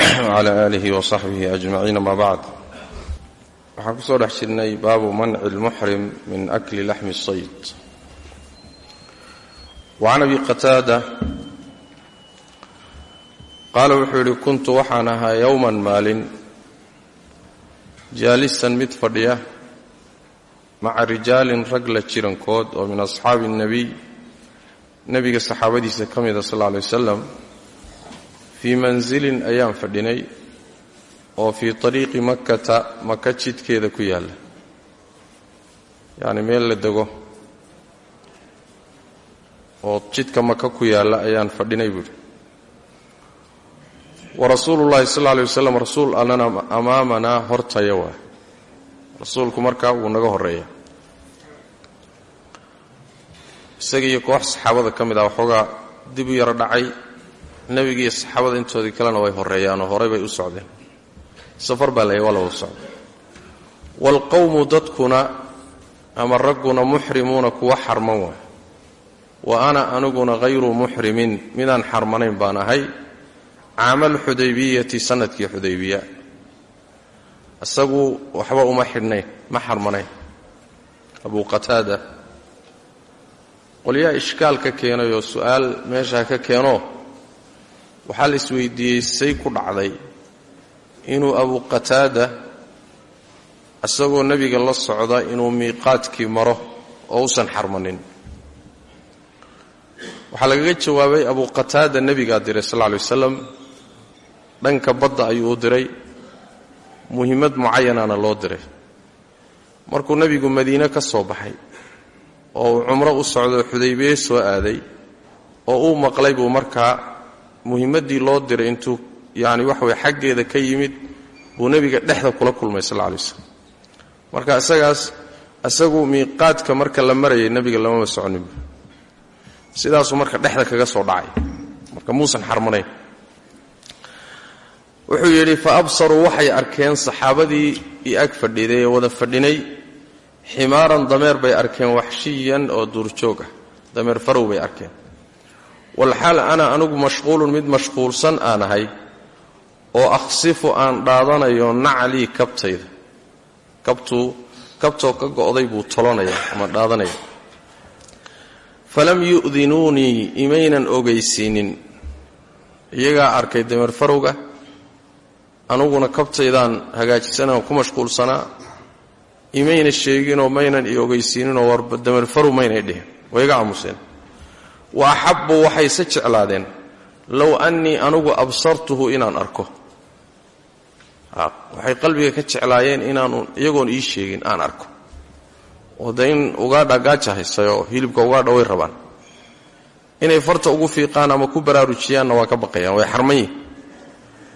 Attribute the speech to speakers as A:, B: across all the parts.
A: وعلى آله wa saxbihi ajmaciin ama bacd waxaan ku soo dhex jirnay baabu manci lmuxrim min akli laxmi sayd wacan abi qataada qaala wuxuu yidhi kuntu waxaan ahaa yowman maalin jaalisan mid fadhiya maca rijaalin rag la jirankood oo min asxaabi اnnebiy nebiga saxaabadiisa ka mida sal اlla alay wasalam fii mansilin ayaan fadhinay oo fii طariiqi makkata maka jidkeeda ku yaalla. Yacni meel la dego oo jidka maka ku yaalla ayaan fadhinay buuhi wa rasuulu llahi sal alay wasalam rasuul allana amaamanaa hortaya waa. Rasuulku markaa wuu naga horreeya. Isaga koox saxaabada ka mid ah waxoogaa dib u yaro dhacay nebiga iyo saxaabada intoodii kalena way horreeyaanoo horay bay u socdeen. Safar baa layahy waa la wada socday. Waalqowmu dadkuna ama ragguna muxrimuuna kuwa xarman waay. Wa ana aniguna hayru muxrimin midaan xarmanayn baan ahay caamal xudaybiyati sannadkii xudaybiya. Isagu waxba uma xidhnayn ma xarmanayn. Abuu qataada qolyaa ishkaal ka keenay oo su'aal meeshaa ka keenoo waxaa la isweydiiyey say ku dhacday inuu abu qataada isagoo nebiga la socda inuu miiqaadkii maro oo usan xarmanin. Waxaa lagaga jawaabay abu qataada nebigaa diray sal lla lay wasalam dhanka badda ayuu diray muhimmad mucayanana loo diray. Markuu nebigu madiine ka soo baxay oo uu cumro u socdo xudaybiye soo aaday oo uu maqlay buu markaa muhimmaddii loo diray intuu yacni waxa weye xaggeeda ka yimid buu nebiga dhexda kula kulmay sal alla alay slam marka isagaas isagu miiqaadka marka la marayay nebiga lamama soconin sidaasuu marka dhexda kaga soo dhacay. Marka muusan xarmanayn. Wuxuu yidhi fa absaruu waxay arkeen saxaabadii i ag fadhiday ee wada fadhinay. Ximaaran dameer bay arkeen waxshiyan oo duurjoog ah. Dameer farow bay arkeen walxaal ana anugu mashquulun mid mashquulsan aan ahay oo akhsifu aan dhaadanayo naclii kabtayda. Kabtuu kabtoo ka go'day buu tolonaya ama dhaadanaya. Falam yu'dinuunii imaynan ogaysiinin. Iyagaa arkay dameer farowga anuguna kabtaydaan hagaajisanaan ku mashquulsanaa. Imayna sheeginoo maynan i ogaysiininoo war dameer farow maynay dhihin. Way iga aamuseen wa axabbuu waxayse jeclaadeen. Low annii anugu absartuhu inaan arko. Waxay qalbiga ka jeclaayeen inaanu iyagoon ii sheegin aan arko. Oo de in ugaadha hilibka ugaadha way rabaan. Inay farta ugu fiiqaan ama ku baraarujiyaanna waa ka baqayaan way xarman yihiin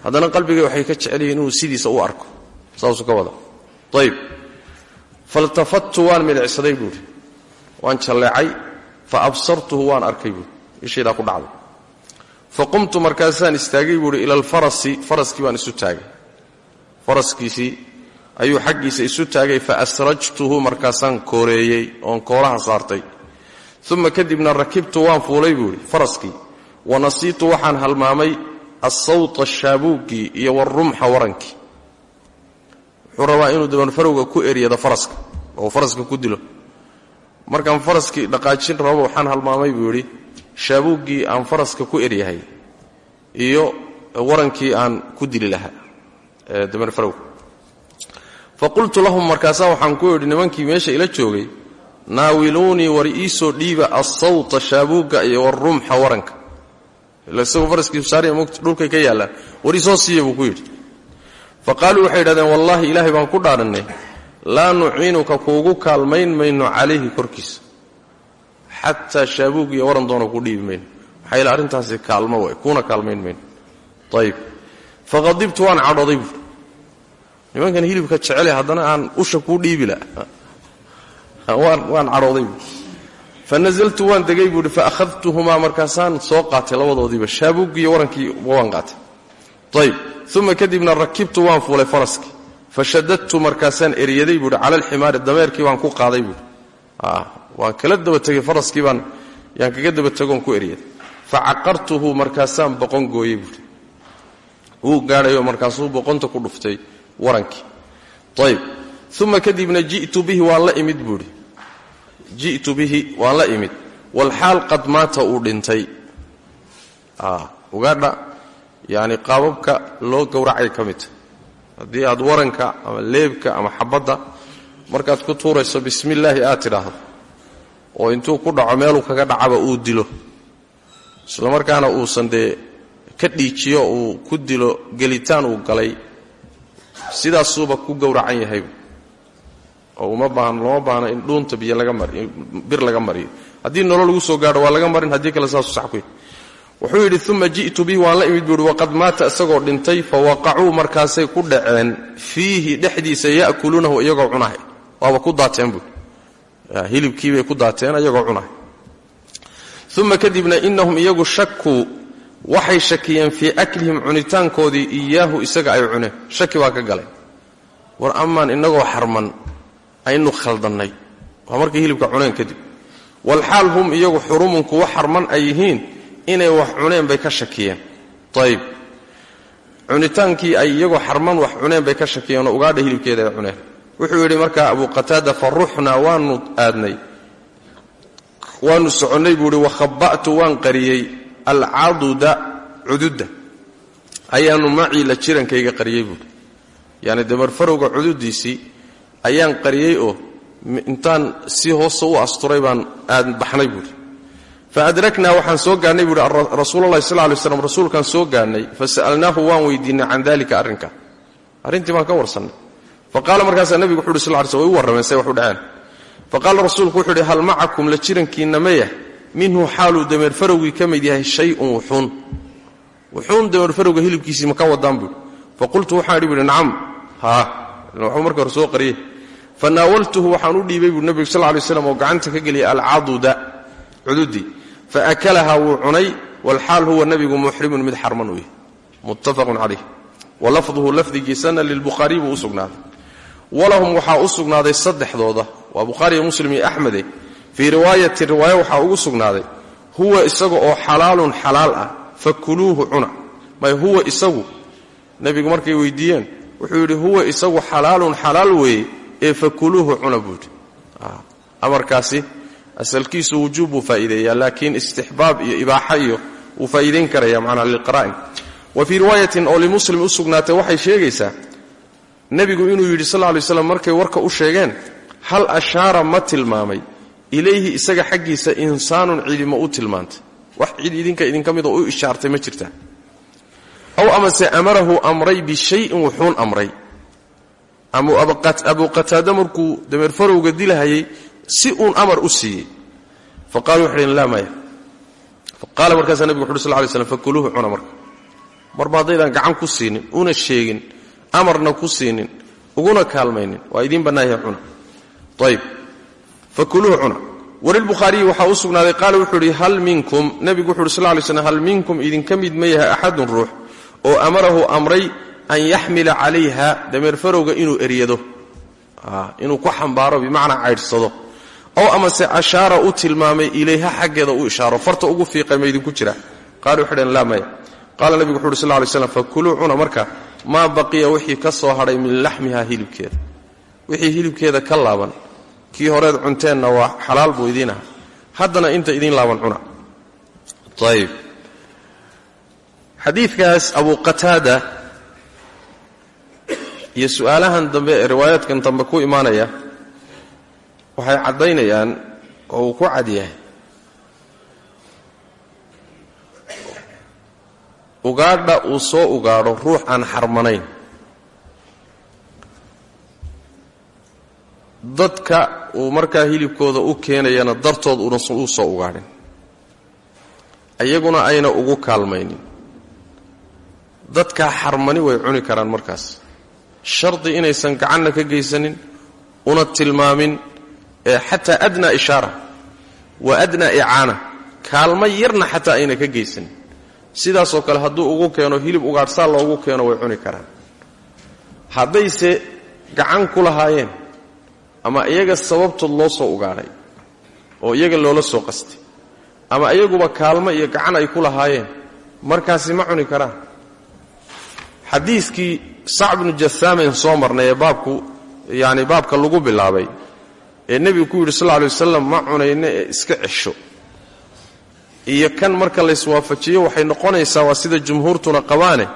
A: haddana qalbiga waxay ka jecelyihiin inuu sidiisa u arko. Saasuu ka wada. Ayb faltafattu waan milicsaday buuhi waan jalleecay fa absartuhu waan arkay buui ishaydaa ku dhacday. Fa qumtu markaasaan istaagay buuhi ila alfarasi faraskii baan isu taagay. Faraskiisii ayuu xaggiisa isu taagay fa asrajtuhu markaasaan kooreeyey oon koolaha saartay. Uma kadibna rakibtu waan fuulay buuhi faraskii wa nasiitu waxaan halmaamay assawta shaabuuggii iyo warumxa warankii wuxuu rabaa inuu dabanfarowga ku eryado faraska oo faraska ku dilo markaan faraskii dhaqaajin rababa waxaan halmaamay buu yidhi shaabuuggii aan faraska ku eryahay iyo warankii aan ku dili lahaa. Dabanfarowga fa qultu lahum markaasaa waxaan ku idhi nimankii meesha ila joogay naawiluunii war iisoo dhiiba assawta shaabuugga iyo warumxa waranka. Isagoo faraskiisu saaraya mogta dhulkay ka yaallaan war isoo siiya buu ku yidhi. Fa qaaluu waxay yidhahdeen wallaahi ilaahay baan ku dhaarannay laa nuciinuka kuugu kaalmayn mayno calayhi korkiisa. Xataa shaabuug iyo waran doona ku dhiibi mayno. Maxaa yeel arrintaasi kaalmo way kuuna kaalmayn mayno. Ayib faqadibtu waan cadhooday buuri nimankan hilibka jecele haddana aan usha kuu dhiibi la waan cadhooday buuri fa nazaltu waan degay buuhi fa akhadtuhumaa markaasaan soo qaatay labadoodiiba shaabuggii iyo warankii waan qaatay. Ayb uma kadibna rakibtu waan fuulay faraskii fa shadadtu markaasaan eryaday buuhi cala alximaari dameerkii baan ku qaaday buuhi waan kala daba tegey faraskii baan yaan kaga daba tegoon ku eryaday fa caqartuhu markaasaan boqon gooyey buuhi wuu gaadhayo markaasuu boqonta ku dhuftay warankii ayb uma kadibna ji'tu bihi waan la imid buuhi ji'tu bihi waan la imid. Walxaal qad maata uu dhintay. Ugaadha yacni qaababka loo gowracay ka midta haddii aad waranka ama leebka ama xabadda markaad ku tuurayso bismi illaahi aad tidhaahdo. Oo intuu ku dhaco meeluu kaga dhacaba uu dilo. Isla markaana uusan dee ka dhiijiyo uu ku dilo gelitaan uu galay sidaasuuba ku gowracan yahayba oo uma baahno looma baahno in dhuunta biyo laga mariyo bir laga mariyo. Haddii nolol lagu soo gaadho waa laga marin haddii kale saasuu sax ku yahy wuxuu yidhi uma ji'tu bihi waan la imid buuhi waqad maata isagoo dhintay fa waqacuu markaasay ku dhaceen fiihi dhexdiisa ya'kuluunahu iyagoo cunahay. Waaba ku daateen buui hilibkiibay ku daateen iyagoo cunahay. Uma kadibna inahum iyagu shakuu waxay shakiyeen fii aklihim cunitaankoodii iyaahu isaga ay cuneen. Shaki baa ka galay. War amaan innagoo xarman aynu khaldannay. Waa markay hilibka cuneen kadib. Walxaal hum iyagu xurumun kuwa xarman ay yihiin inay wax cuneen bay ka shakiyeen. Ayb cunitaankii ay iyagoo xarman wax cuneen bay ka shakiyeenoo ugaadha hilibkeeda ay cuneen. Wuxuu yidhi markaa abu qataada fa waanu aadnay. Waanu soconnay buu ihi wakhaba'tu waan qariyey. Alcaduda cududda. Ayaanu macii la jirankayga qariyey buuhi yacni damarfarowga cududiisii ayaan qariyey oo intaan si hoose u asturay baan aad baxnay buuhi fa adraknaa waxaan soo gaadhnay buuhi rasuulalahi sal lay slam rasuulkaan soo gaadhnay fa sa'alnaahu waan weydiinay can dalika arrinka arrintii baan ka warsannay fa qaala markaasaa nebigu wuxu uhi sal ly sl way u warrameen say wax u dhaceen fa qaala rasuulku wuxuu idhi hal macakum la jirankiinna mayah minhu xaaluu dameerfarowgii ka mid yahay shay-un wuxuun wuxuun dameerfarowga hilibkiisii ma ka wadaan buuhi fa qultu waxaan idhi buuhi nacam haa waxuu marka hore soo qariyey fa naawaltuhu waxaan u dhiibay buui nebigu sal lay slam oo gacanta ka geliyay alcaduda cududii fa akalahaa wuu cunay walxaal huwa nebigu muxrimun mid xarman u yahy muttafaqun calayh wa lafduhu lafdigiisana lilbukhaariy buu u sugnaaday walahum waxaa u saddexdooda waa bukhaariyo muslim iyo axmede fii riwaayatin riwaayo waxaa huwa isaga oo xalaalun xalaal ah fakuluuhu cuna may huwa isagu nebigu markay weydiiyeen wuxuu yidhi huwa isagu xalaalun xalaal weeye ee fakuluuhu cuna buuhi amarkaasi asalkiisu wujuub buu faa'iideeyaa laakiin istixbaab iyo ibaaxa iyo wuu faa'iidayn karaya macnaa lilqaraa'in wa fii riwaayatin oo limuslim u sugnaatay waxay sheegaysaa nebigu inuu yidhi sal lay slam markay warka u sheegeen hal ashaara ma tilmaamay. Ilayhi isaga xaggiisa insaanun cidi ma u tilmaantay. Wax cid idinka idinka midoo u ishaartay ma jirtaa aw amase amarahu amray bishayin wuxuun amray. Abu qataada markuu dameerfarowga dilahayay si uun amar u siiyey. Qaala markaasaa nebigu wuxu sl lay slam fakuluuhu cuna marka. Marba haddaydaan gacan ku siinin una sheegin amarna ku siinin uguna kaalmaynin waa idiin bannaayah cuna. Ayb fakuluuhu cuna. Walilbukhaariyi waxaa u sugnaaday qaala wuxuu idhi hal minkum nebigu wuxu uhi sl lay slm hal minkum idinka mid ma yahay axadun ruux oo amarahu amray an yaxmila calayha dameer farowga inuu eryado inuu ku xambaaro bimacnaa caydhsado ow amase ashaara u tilmaamay ilayha xaggeeda u ishaaro. Farta ugu fiiqay ma idinku jira. Wuxu dheen laa maya qaala nebigu wuxu uhi sl lay slam fakuluu cuna marka maa baqiya wixii ka soo hadhay min laxmiha hilibkeeda. Wixii hilibkeeda ka laaban kii horeed cunteenna waa xalaal buu idiin aha haddana inta idiin laaban cuna. Ayb xadiidkaas abu qataada iyo su'aalahan dambe ee riwaayaadkan dambe ku imaanaya waxay caddaynayaan oo uu ku cad yahay. Ugaadha uu soo ugaadho ruux aan xarmanayn. Dadka uu markaa hilibkooda u keenayana dartood uunasan uu soo ugaadhin. Iyaguna ayna ugu kaalmaynin. Dadkaa xarmani way cuni karaan markaas. Shardi inaysan gacanna ka geysanin una tilmaamin xataa adnaa ishaara wa adnaa icaana kaalmo yarna xataa ayna ka geysanin sidaasoo kale hadduu ugu keeno hilib ugaadhsaa loogu keeno way cuni karaan. Haddayse gacan ku lahaayeen ama iyaga sababtood loo soo ugaadhay oo iyaga loola soo qastay ama iyaguba kaalmo iyo gacan ay ku lahaayeen markaasi ma cuni karaan. Xadiidkii sac bnu jathaamen soo marnay ee baabku baabka lagu bilaabay ee nebigu ku yidhi sal lla alay ma cunayno ee iska cesho. Iyo kan marka layswaafajiyo waxay noqonaysaa waa sida jumhuurtuna qabaane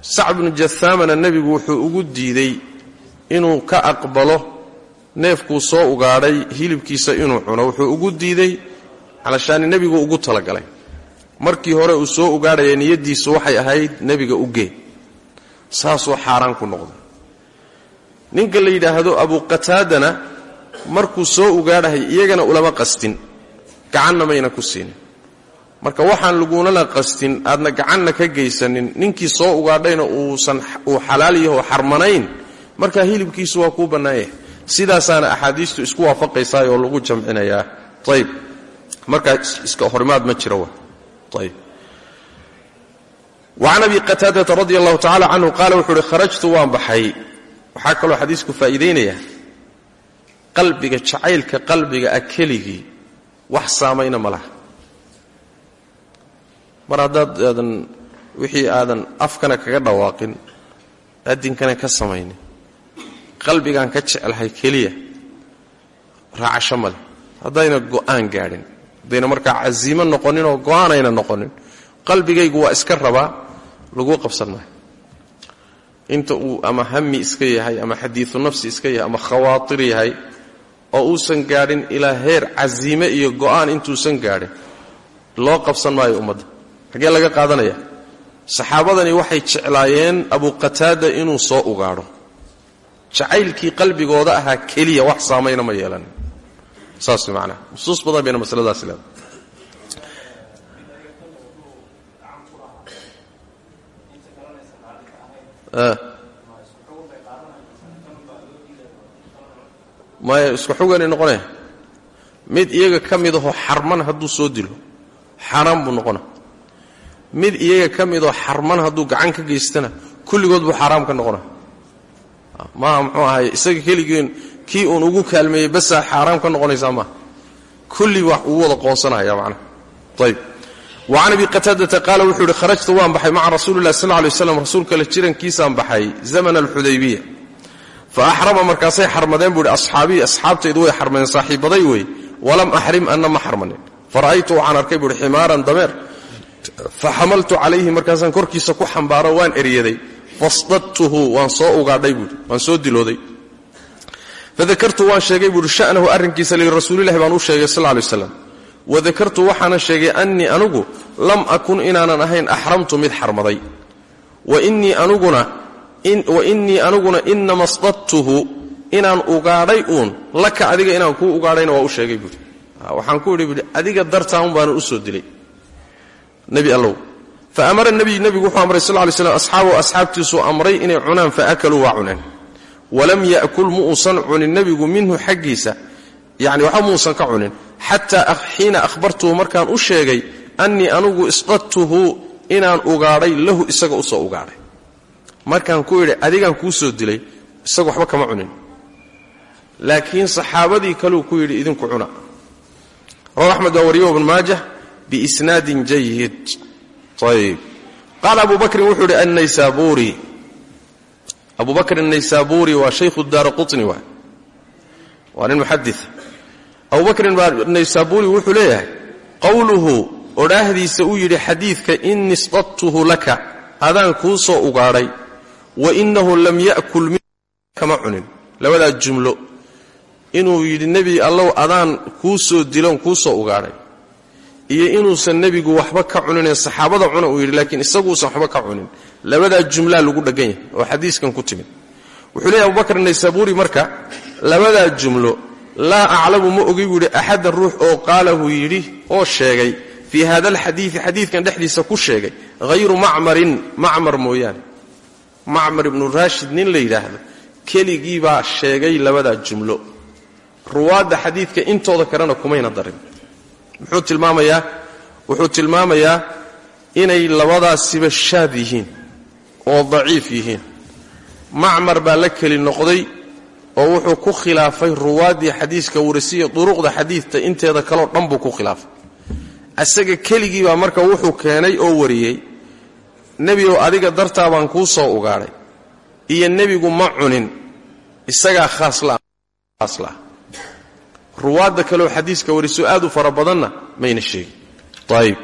A: sac bnu jathaamana nebigu wuxuu ugu diiday inuu ka aqbalo neefkuu soo ugaadhay hilibkiisa inuu cuno. Wuxuu ugu diiday calashaani nebigu ugu talagalay. Markii hore uu soo ugaadhaya niyaddiisu waxay ahayd nebiga u gee. Saasuu xaaraan ku noqday. Ninka la yidhaahdo abuqataadana markuu soo ugaadhahay iyagana ulama qastin gacanna mayna ku siinin marka waxaan lagunala qastin aadna gacanna ka geysanin ninkii soo ugaadhayna uusan uu xalaal yaho xarmanayn markaa hilibkiisu waa kuu bannaanyah sidaasaana axaadiistu isku waafaqaysaa oo lagu jamcinayaa. Ayb markaa iska horimaad ma jira ayb wacan abi qataadata radi allahu tacala canhu qaala wuxuu uhi kharajtu waan baxay. Waxaa kaloo xadiisku faa'iidaynaya qalbiga jacaylka qalbiga a keligii wax saamayna ma laha. Mar haddaad aadan wixii aadan afkana kaga dhawaaqin adinkana ka samaynin. Qalbigaan ka jeclahay keliya raacasho maleh haddayna go'aan gaadhin haddayna markaa casiimo noqonin oo go'aanayna noqonin qalbigaygu waa iska rabaa laguu qabsan maayo inta uu ama hami iska yahay ama xadiiu nafsi iska yahay ama khawaatir yahay oo uusan gaadhin ilaa heer casiime iyo go'aan intuusan gaadhin loo qabsan maayo ummadda. Xaggee laga qaadanaya. Saxaabadani waxay jeclaayeen abuqataada inuu soo ugaadho. Jacaylkii qalbigooda ahaa keliya wax saamayna ma yeelan. Saas manaa nusuus badan bayna masaladaasi leedahay maya isku xuganay noqonaya mid iyaga ka mid ahoo xarman hadduu soo dilo xaaraan buu noqona. Mid iyaga ka midoo xarman hadduu gacan ka geystana kulligood buu xaaraam ka noqona. Maaha muxuu ahay isaga keligeen kii uun ugu kaalmeeyey basaa xaaraam ka noqonaysaa maaha kulli wax uu wada qoonsanaya macnaha ayb wacan abi qataadata qaala wuxuu kharajtu waan baxay maca rasuuli lah sal lay waslam rasuulka la jirankiisaan baxay zamana alxudaybiya fa axrama markaasay xarmadeen buu ihi asxaabii asxaabtaydu way xarmadeen saaxiibaday wey. Walam axrim anna ma xarmanin fara'aytu waxaan arkay buuhi ximaaran dameer. Fa xamaltu calayhi markaasaan korkiisa ku xambaaro waan eryaday fasdadtuhu waan soo ugaadhay buui waan soo dilooday. Fadakartu waan sheegay buuhi sha'nahu arrinkiisa lirasuulilahi baan u sheegay sal lay waslam wadakartu waxaana sheegay annii anugu lam akun inaanan ahayn axramtu mid xarmaday. Wa innii aniguna inama sdadtuhu inaan ugaadhay uun laka adiga inaan kuu ugaadhayna waa u sheegay buui waxaan ku idhi adiga dartaa un baana u soo dilay. Nebi allow. Fa amara nabiy nebigu wuxuu amray sal lay slam asxaabahu asxaabtiisuu amray inay cunaan fa akaluu waa cuneen. Walam ya'kul mu cunin nebigu minhu xaggiisa yani waxba muusan ka cunin. Xataa xiina ahbartuhu markaan u sheegay annii anugu isqadtuhu inaan ugaadhay lahu isaga u soo ugaadhay markaan ku idhi adigaan kuu soo dilay isaga waxba kama cunin. Laakiin saxaabadii kaluu ku yidhi idinku cuna. Rawa axmed waa wariyo ibn maajah biisnaadin jayid ayb qaala abu wuxuu idhi annaysaabuuri. Abu bakr waa shaykhu daara quطni waa waa nin muxadi abu bakrin naysaabuuri wuxuu leeyahay qowluhu odhaahdiisa uu yidhi xadiidka ini sdadtuhu laka. Adaan kuu soo ugaadhay wa inahu lam ya'kul kama cunin. Labadaa jumlo. Inuu yidhi nebi allow adaan kuu soo dilon kuu soo ugaadhay iyo inuusan nebigu waxba ka cuninee saxaabada cuna uu yidhi laakiin isaguusan waxba ka cunin. Labadaa jumlaa lagu dheggan yahay oo xadiiskan ku timid. Wuxuu leeyahy abubakr naysaabuuri marka labadaa jumlo laa aclamu ma ogi buu yidhi axadan ruux oo qaalahu yidhi oo sheegay fii hada alxadiidi xadiidkan dhexdiisa ku sheegay hayru macmarin macmar mooyaane macmar ibnu raashid nin la yidhaahdo. Keligii baa sheegay labadaa jumlo. Ruwaadda xadiidka intooda kalena kumayna darin. Muxuu tilmaamayaa wuxuu tilmaamayaa inay labadaasiba shaad yihiin oo daciif yihiin. Macmar baa la keli noqday oo wuxuu ku khilaafay ruwaaddii xadiiska warisiya duruqda xadiidta inteeda kaleo dhan buu ku khilaafay. Asaga keligii baa marka wuxuu keenay oo wariyey nebigow adiga dartaa baan kuu soo ugaadhay iyo nebigu ma cunin. Isagaa khaasla'ah ruwaadda kaleoo xadiiska wariso aad u fara badanna mayna sheegin. Ayib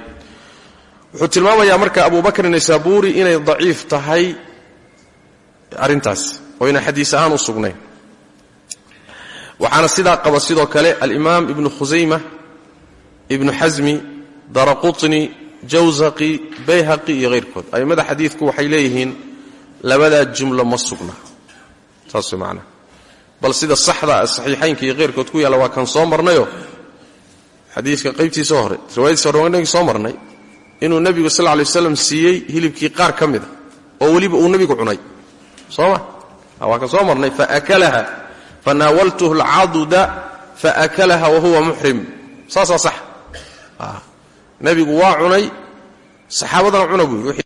A: wuxuu tilmaamayaa marka abubakrin naysaabuuri inay daciif tahay arrintaas oo yna xadiis ahaan u sugnayn. Waxaana sidaa qaba sidoo kale alimaam ibnu khusayma ibnu xasmi daraqutni jawsaqi bayhaqi iyo hayrkood a'immada xadiidku waxay leeyihiin labadaa jumlo ma sugna. Saas way macnaha bal sida saxda saxiixaynka iyo hayrkood ku yaalla waa kan soo marnayo. Xadiiska qaybtiisa hore riwaayadiisa hore waanagii soo marnay. Inuu nebigu sal lla lay waslam hilibkii qaar ka oo weliba uu nebigu cunay. Soo ma? Waa kan soo marnay. Faakalaha fanaawaltuhu alcaduda faakalaha wahuwa muxrim saasaa sax nebigu waa cunay saxaabadana cuna buu yidhi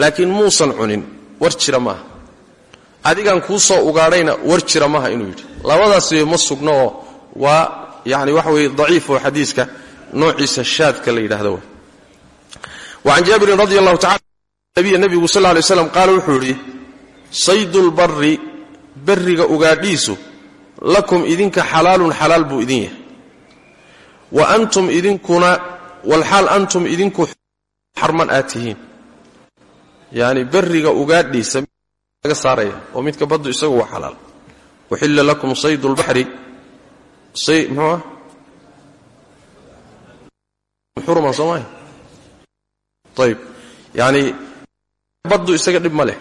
A: laakiin muusan cunin war jira maaha. Adigan kuu soo ugaadhayna war jira maaha inuu yidhi. Labadaas ma sugno oo waa yani waxa weeye daciif oo xadiiska noociisa shaadka la yidhahdo w wacan jaabirin radi allahu tacala nabiya nebigu sal lay slam qaala wuxuu yidhi saydulbari berriga ugaadhiisu lakum idinka xalaalun xalaal buu idin yahay. Wa antum idinkuna walxaal antum idinku xarman aad tihiin. Yani berriga ugaadhiisa laga saaraya oo midka baddu isagu waa xalaal. Uxilla lakum saydu lbaxri muxuu ah? Xuruma soo maaya ayib yani baddu isaga dhib ma leh.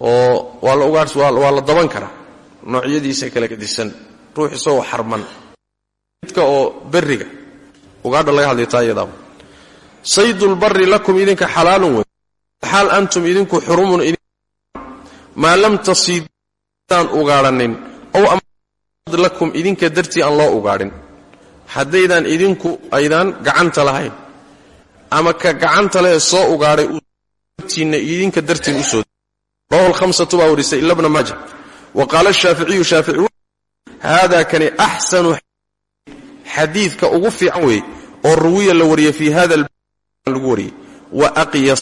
A: Oo waa la ugaadhs waa la daban karaa. Noocyadiisa kala gedisan ruux isagoo xarman. Midka oo berriga ugaadha laga hadlay taa iyadaaba. Saydulbari lakum idinka xalaalun wey xaal antum idinku xurumun maa lam tasiidaan ugaadhanin. Ow lakum idinka dartii aan loo ugaadhin. Haddaydaan idinku aydaan gacanta lahayn. Ama ka gacanta leh soo ugaadhay tiinna idinka dartiin u soo rawahu lhamsatu baa warisay ila bna maaja wa qaala shaaficiyu shaafici haadaa kani axsanu xadiidka ugu fiican weeye oo ruwiya la wariyey fii hada lagu wariyey wa aqyas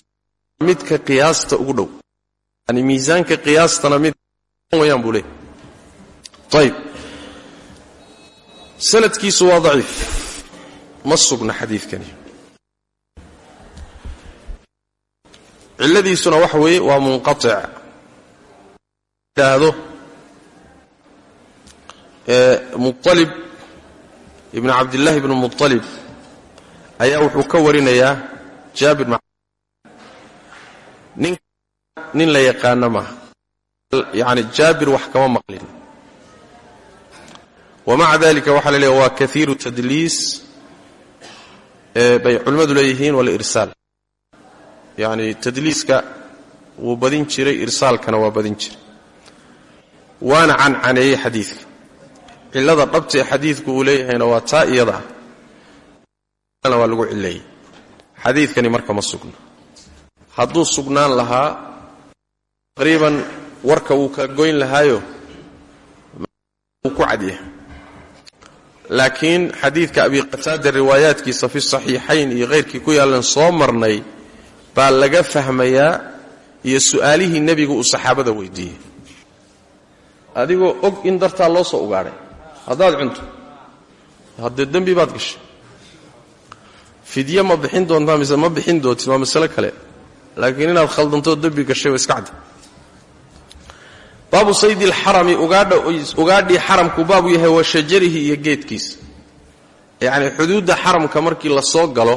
A: midka qiyaasta ugu dhow. Yani miisaanka qiyaastana mid wayaan buu leey ayib sanadkiisu waa daciif. Ma sugna xadiidkani. Cilladiisuna waxa weeye waa munqatic. Idhaahdo mualib ibn cabdillahi ibnu mualib ayaa wuxuu ka warinayaa jaabir nin nin la yaqaano maaha yani jaabir wax kama maqlin. Wamaca dalika waxaa la leeya waa kaiiru tadliis bay culimmadu leeyihiin walirsaal yani tadliiska wuu badin jiray irsaalkana waa badin jiray. Waana cancaneeyey xadiidka. Cillada dhabta ee xadiidku uu leeyahayna waa taa iyada ah waa lagu cileeyey xadiidkani marka ma sugna hadduu sugnaan lahaa taqriiban warka wuu ka goyn lahaayo wuu ku cadyahay laakiin xadiidka abi qataada riwaayaadkiisa fi saxiixayn iyo khayrkii ku yaallan soo marnay baa laga fahmayaa iyo su'aalihii nebigu uu saxaabada weydiiyey. Adigoo og in dartaa loo soo ugaadhay haddaad cunto haddee dembi baad gashay fidye ma bixin doontaa mise ma bixin doontid waa masale kale. Laakiin inaad khaldantoo dembi gashay waa iska cadda baabu saydi alxarami ugaadhii xaramku baabu yahay wa shajarihi iyo geedkiisa yacnii xuduudda xaramka markii la soo galo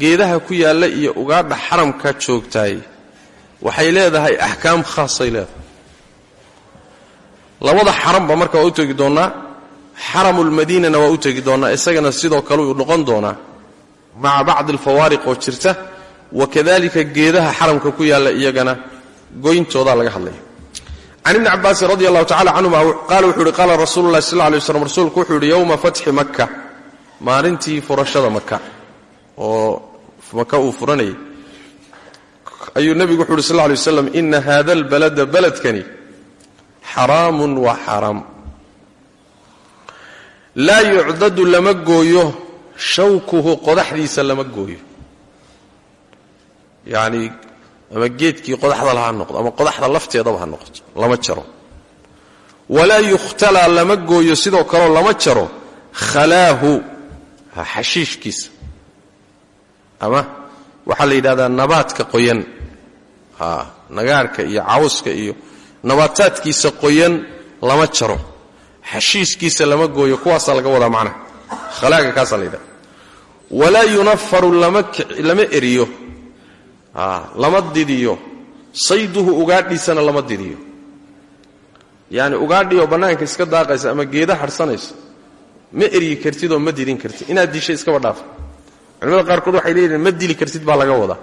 A: geedaha ku yaalla iyo ugaadha xaramka joogtaay waxay leedahay axkaam khaasay leedahay. Labada xaramba marka waa u tegi doonnaa xaramulmadiinana waa u tegi doonnaa isagana sidoo kale uu noqon doonaa maca bacdi alfawaariq oo jirta wakadalika geedaha xaramka ku yaalla iyagana goyntoodaa laga hadlaya can ibni cabaasin radi allahu tacala canhuma qaala wuxuu uhi qaala rasuulu lahi sal lay slam rasuulku wuxuu yidhi yowma makka maalintii furashada maka oo maka uu furanayay ayuu nebigu wuxu uhi sal lay waslam ina hada baladkani xaraamun waa xaaraam laa yucdadu lama gooyo shawkuhu qodaxdiisa lama gooyo. Yacni ama geedkii qodaxda laha noqdo ama qodaxda lafteedaba ha noqoto lama jaro. Walaa yukhtalaa lama gooyo sidoo kaleo lama jaro khalaahu xashiishkiisa. Ama waxaa la yidhahdaa nabaadka qoyan nagaarka iyo cawska iyo nabaataadkiisa qoyan lama jaro. Xashiiskiisa lama gooyo kuwaasaa laga wadaa macnaha khalaaga kaasaa la yidhahda walaa yunafaru lama eriyo. Lama didiyo. Sayduhu ugaadhiisana lama didiyo. Yacni ugaadhii oo iska daaqaysa ama geeda hadhsanaysa ma eryi kartidoo ma didin kartid. Inaad dishay iskaba dhaafa culimada qaarkood waxay leeyihiin ma dili kartid baa laga wadaa.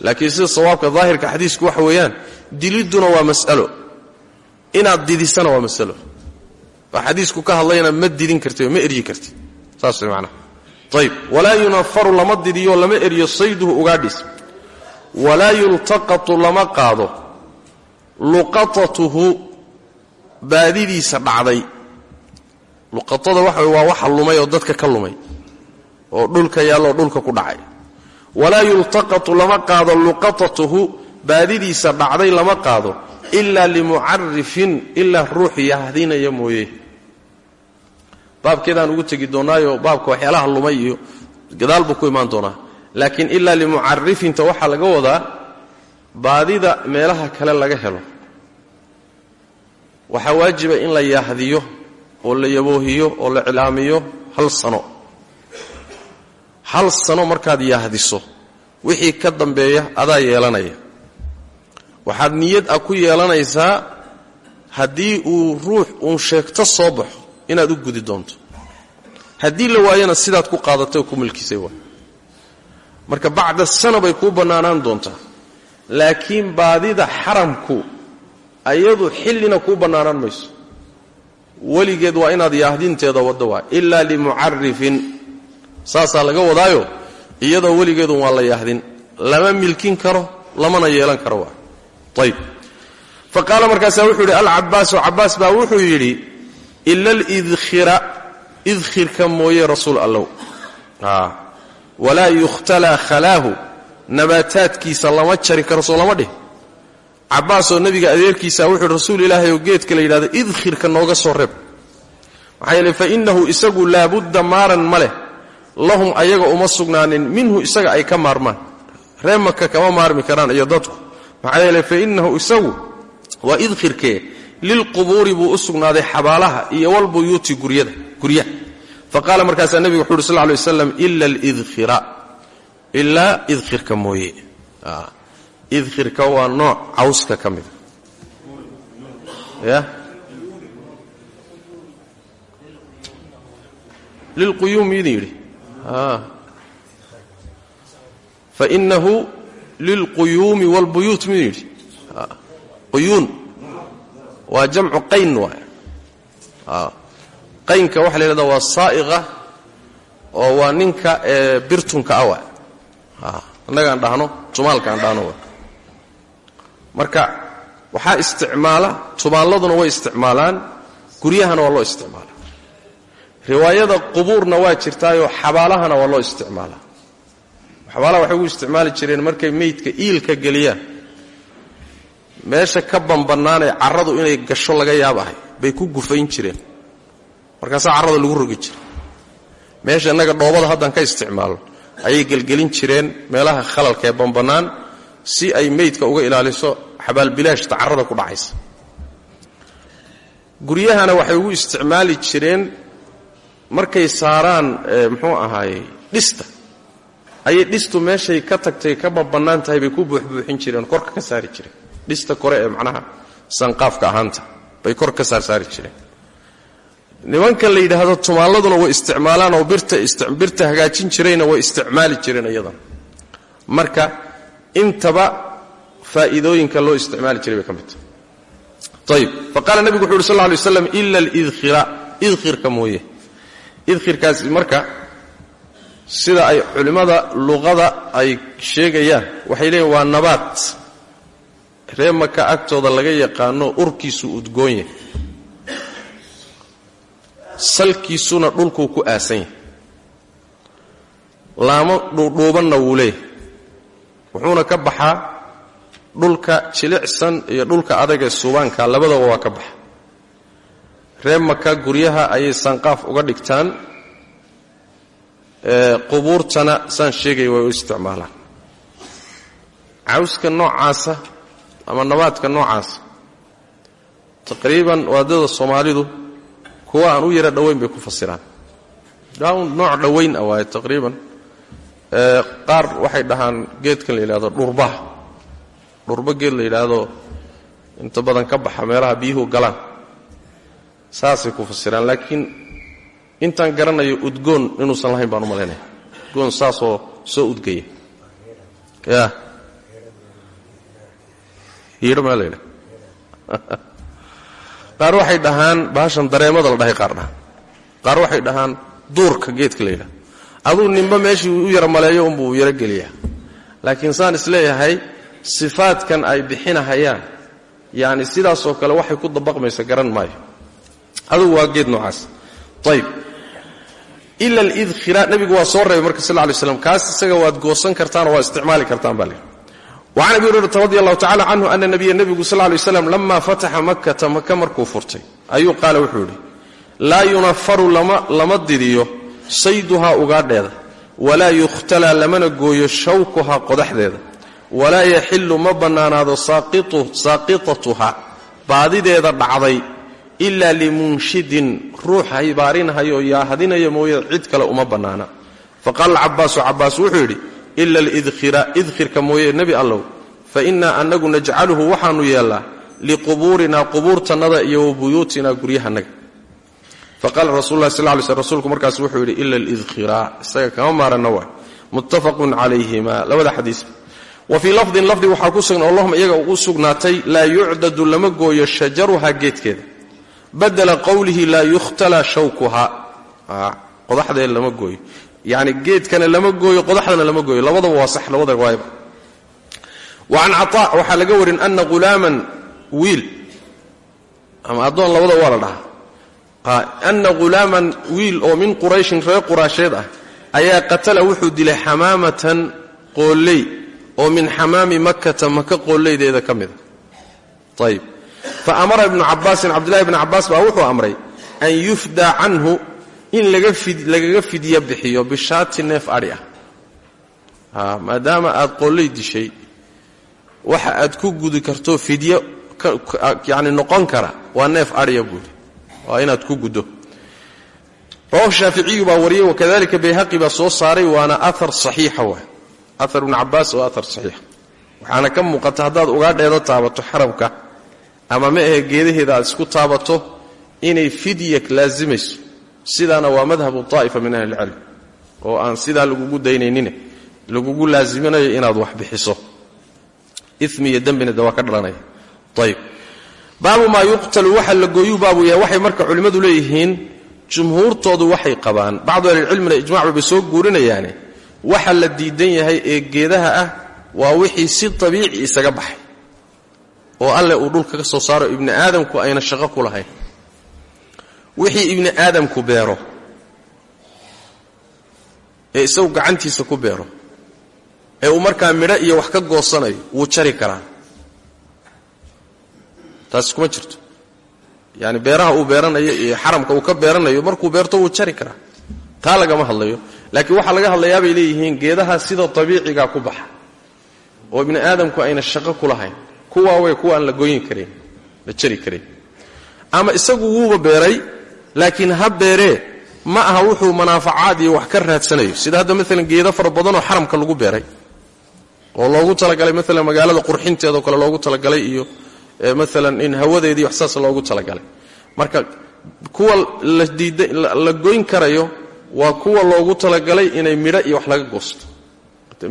A: Laakiin sida sawaabka daahirka xadiisku waxa weeyaan dilidduna waa mas'alo. Inaad didisana waa masalo. Oo xadiisku ka hadlayana ma didin kartid oo ma eryi kartid saas way macnaha. Ayib walaa yunafaru lama didiyo lama eriyo sayduhu ugaadhiisa walaa yultaqatu lama qaado. Luqatatuhu baadidiisa dhacday. Luqatada waxa waa waxa lumay oo dadka ka lumay. Oo dhulka yaalloo dhulka ku dhacay. Walaa yultaqatu lama qaado. Luqatatuhu baadidiisa dhacday lama qaado. Ilaa limucarifin ilaa ruux yahdinaya mooye baabkeedaan ugu tegi doonaayo baabka waxyaalaha lumay iyo gadaal buu ku imaan doonaa. Laakiin ilaa limucarifinta waxaa laga wadaa baadida meelaha kale laga helo. Waxaa waajiba in la yaahdiyo oo la yaboohiyo oo la cilaamiyo hal sano. Hal sano markaad yaahdiso wixii ka dambeeya adaa yeelanaya. Waxaad niyad ah ku yeelanaysaa haddii uu ruux uun sheegto soo baxo inaad u gudi doonto. Haddii la waayana sidaad ku qaadatay ku milkisay waay marka bacda sana bay kuu bannaanaan doontaa. Laakiin baadida xaramku ayadu xillina kuu bannaanaan mayso. Weligeed waa inaad yaahdinteeda waddo waa. Ilaa limucarifin saasaa laga wadaayo iyadoo weligeedun waa la yaahdin. Lama milkin karo lamana yeelan karo waa. Ayb fa qaala markaasaa wuxuu yidhi alcabaasu cabbaas baa wuxuu yidhi ila alidkhira idkhirka mooye rasuul allow walaa yukhtalaa khalaahu nabaataadkiisa lama jari karo soo lama dhih cabbaasoo nebiga adeerkiisa wuxuu rasuul ilaahay oo geedka la yidhahdo idkhirka nooga soo reeb maxaa yeele fa innahu isagu laabudda maaran ma leh lahum ayaga uma sugnaanin minhu isaga ay ka maarmaan ree maka kama maarmi karaan iyo dadku maxaa yeele fa innahu isagu waa idkhirkee lilqubuuri buu u sugnaaday xabaalaha iyo walbuyuuti guryaha. Fa qaala markaasaa nebigu wuxu uhi sal lay waslam ila alidkhira. Ilaa idkhirka mooye. Idkhirka waa nooc cawska ka mida ya? Lilquyuum idin yidhi? Fainahu lilquyuumi wاlbuyuut midin yidhi? Quyuun waa jamcu qayn waay. Qaynka waxa la waa saa'iqa oo waa ninka birtunka ah waay. Annagaan dhahno tumaalkaan dhahno marka waxaa isticmaala tumaalladuna way isticmaalaan guryahana waa loo isticmaala riwaayada qubuurna waa jirtaayoo xabaalahana waa loo isticmaalaa. Xabaalaha waxay ugu isticmaali jireen markay meydka iilka geliyaan meesha ka bambannaanee carradu inay gasho laga yaabahay bay ku gufayn jireen. Markaasaa carrada lagu rogi jira meesha innaga dhoobada haddaan ka isticmaalno ayay gelgelin jireen meelaha khalalka ee bambannaan si ay meydka uga ilaaliso xabaalbilaashta carrada ku dhacaysa. Guryahana waxay ugu isticmaali jireen markay saaraan muxuu ahaayey dhista. Ayay dhistu meeshay ka tagtay ka bambannaan tahay bay ku buuxbuuxin jireen korka ka saari jireen dhista kore ee macnaha sanqaafka ahaanta. Bay kor ka saarsaari jireen. Nimanka la yidhaahdo tumaalladuna way isticmaalaan oo birta hagaajin jirayna way isticmaali jireen iyadan. Marka intaba faa'iidooyinka loo isticmaali jiray bay ka mid tahay. Ayib faqaala nebigu wuxu uhi sal alay waslam ila alidkhira. Idkhirka mooye. Idkhirkaasi marka sida ay culimmada luqada ay sheegayaan waxay leeyiin waa nabaad ree maka agtooda laga yaqaano urkiisu udgoon yahay. Salkiisuna dhulkuu ku aasan yahay. Laamo dhuudhuubanna wuu leeyahay. Wuxuuna ka baxaa dhulka jilicsan iyo dhulka adag ee suubaanka labadaba waa ka baxa. Ree maka guryaha ayay sanqaaf uga dhigtaan. Qubuurtana saan sheegaya way u isticmaalaan. Cawska noocaasa ama nabaadka noocaasa taqriiban waadada soomaalidu kuwa aan u yara dhowayn bay ku fasiraan. Nooc dhowayn ah waaye taqriiban. Qaar waxay dhahaan geedkan la yidhahdo dhurbaha dhurbo geed la yidhaahdo inta badan ka baxa meelaha biyuhu galaan. Saasay ku fasiraan laakiin intaan garanayo udgoon inuusan lahayn baan u malaynaya udgoon saasoo soo udgaya ya hiidho meel la yidhaha qaar waxay dhahaan bahashan dareemada la dhahay qaar qaar waxay dhahaan duurka geedka la yidhaha aduu ninba meeshii u yara maleeyo unbuu yaro geliyaa. Laakiin saan is leeyahay sifaadkan ay bixinahayaan yani sidaasoo kale waxay ku dabaqmaysa garan maayo. Adugu waa geed noocaas. Ayb ila alidkhira nebigu waa soo reebay marka sal ly slam kaas isaga waad goosan kartaan oo waa isticmaali kartaan baa leehi wacan abi hurayrata radi allahu tacala canhu ana nabiya nebigu sal lay slam lama fataxa makata maka markuu furtay. Ayuu qaala wuxuu yidhi laa yunafaru lama didiyo sayduhaa ugaadheeda walaa yukhtalaa lamana gooyo shawkuhaa qodaxdeeda walaa yaxilu ma bannaanaado saaqitatuha baadideeda dhacday ilaa limunshidin ruux haybaarinhayo yaahadinaya mooye cid kale uma bannaana. Faqaala cabaasu cabaas wuxuu yidhi ila alidkhira idkhirka mooye nebi allow. Fa innaa annagu najcaluhu waxaanu yeellaa liqubuurinaa qubuurtannada iyo wa buyuutinaa guryahanaga faqaala rasul lah sal lay sl rsulku markaas wuxuu yidhi ila alidkhira isaga kama maaranna waay muttafaqun calayhima labada xadiis. Wa fii lafdin lafdi waxaa ku sugan oo iyaga ugu sugnaatay laa yucdadu lama gooyo shajaruhaa geedkeeda. Badela qowlihi laa yukhtala shawkuha. Qodaxdeeda lama gooyo yani geedkana lama gooyo qodaxdana lama gooyo. Labadaba waa sax labada riwaayaba wa can cataa waxaa laga warin ana hulaaman wiil. Ama addoon labada waa la dhahaa. Ana hulaaman wiil oo min qurayshin reer quraasheed ah ayaa qatala wuxuu dilay xamaamatan qooley oo min xamaami makkata maka qooleydeeda ka mida ayb fa amara ibnu cabaasin cabdillahi bni cabbaas baa wuxuu amray an yufdaa canhu in lagaga fidya bixiyo bishaati neef adhi ah. Maadaama aad qooley dishay waxa aad ku gudi karto fidyo yani noqon kara waa neef adhiya buuri waa inaad ku guddo rawahu shaaficiyu baa wariyey wakadalika bayhaqi baa soo saaray waana aar saxiixa waay. Aar ibnu cabaas oo aar saxiixa. Waxaana ka muuqata haddaad ugaadheeda taabato xarabka ama ma ahe geedaheeda aad isku taabato inay fidya laasimayso sidaana waa madhabu aa'ifa min ahli ilcilm oo aan sidaa lagugu daynaynin lagugu laasiminayo inaad wax bixiso. Imi iyo dembina ka dhalanaya. Ayb baabu maa yuqtalu waxa la gooyuu baabu yahay waxay marka culimmadu leeyihiin jumhuurtoodu waxay qabaan. Bacdu ahlilcilmina ijmacba bay soo guurinayaane waxa la diidan yahay ee geedaha ah waa wixii si tabiici isaga baxay oo alleh uu dhulka ka soo saaro ibni aadamku ayna shaqo ku lahayn wixii ibni aadamku beero. Ee isagu gacantiisa ku beero. Ee uu markaa midho iyo wax ka goosanayo wuu jari karaa. Taasi kuma jirto. Yaani beeraha uu beeranayo iyo xaramka uu ka beeranayo markuu beerto wuu jari karaa. Taa lagama hadlayo. Laakiin waxaa laga hadlayaa bay leeyihiin geedaha sida dabiicigaa ku baxa. Oo ibni aadamku ayna shaqo ku lahayn. Kuwaa way kuwa aan la goyin karayn la jari karayn ama isagu wuuba beeray laakiin ha beeree ma aha wuxuu manaafacaad iyo wax ka raadsanayo. Sida hadda maalan geedo fara badanoo xaramka lagu beeray oo loogu talagalay maalan magaalada qurxinteedao kale loogu talagalay iyo maalan in hawadeedii wax saas loogu talagalay. Marka kuwa la goyn karayo waa kuwa loogu talagalay inay midho iyo wax laga goosto.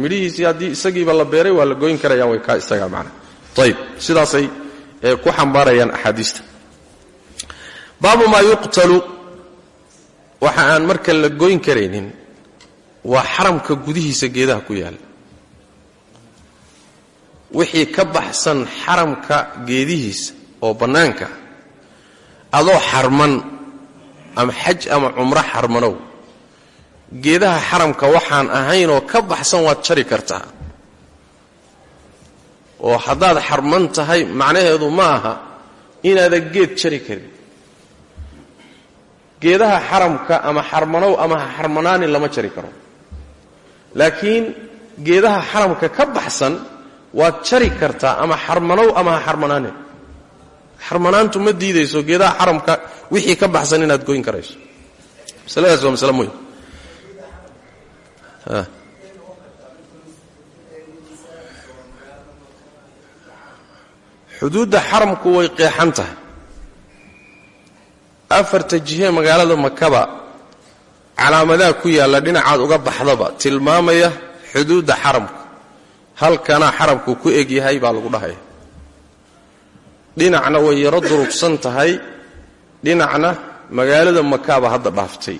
A: Midhihiisii haddii isagiiba la beeray waa la goyn karayaan way kaa isagaa macna. Ayib sidaasay ku xambaarayaan axaadiista baabu maa yuqtalu. Waxa aan marka la goyn karaynin waa xaramka gudihiisa geedaha ku yaalla wixii ka baxsan xaramka geedihiisa oo bannaanka adoo xarman ama xaj ama cumro xarmanow. Geedaha xaramka waxaan ahaynoo ka baxsan waad jari kartaa. Oo haddaad xarman tahay macnaheedu ma aha inaadan geed jari karin geedaha xaramka ama xarmanow ama ha lama jari karo. Laakiin geedaha xaramka ka baxsan waad jari kartaa ama xarmanow ama ha xarmanaanin xarmanaantu ma diidayso geedaha xaramka wixii ka baxsan inaad goyn karayso. Masaladaas waa masale muhiim xuduudda xaramku way qeexan tahay afarta jihee magaalada makaba calaamadaha ku yaalla dhinacaad uga baxdaba tilmaamaya xuduudda xaramka halkanaa xaramku ku eg yahay baa lagu dhahaya dhinacna way yaro durugsan tahay. Dhinacna magaalada makaaba hadda dhaaftay.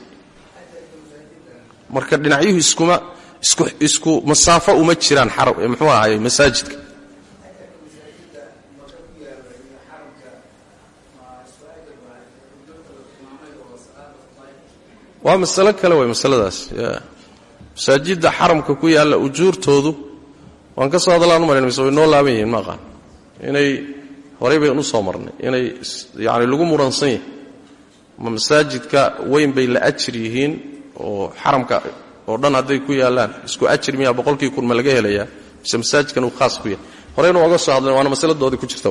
A: Marka dhinacyuhu iskuma isku isku masaafo uma jiraan xaram muxuu ahaye masaajidka waa masalo kale way masaladaas. Masaajidda xaramka ku yaalla ujuurtoodu waan ka soo hadlaan umaran mise way noo laaban yihiin ma inay horay bayn u soo marnay inay yani lagu muransan yahay ma masaajidka weyn bay la ajir yihiin oo xaramka oo dhan hadday ku yaallaan. Isku ajir miyaa boqolkii kun ma laga helayaa mise masaajidkan uu khaas ku yahay. Horeyna oga soo hadleen waana masaladoodii ku jirta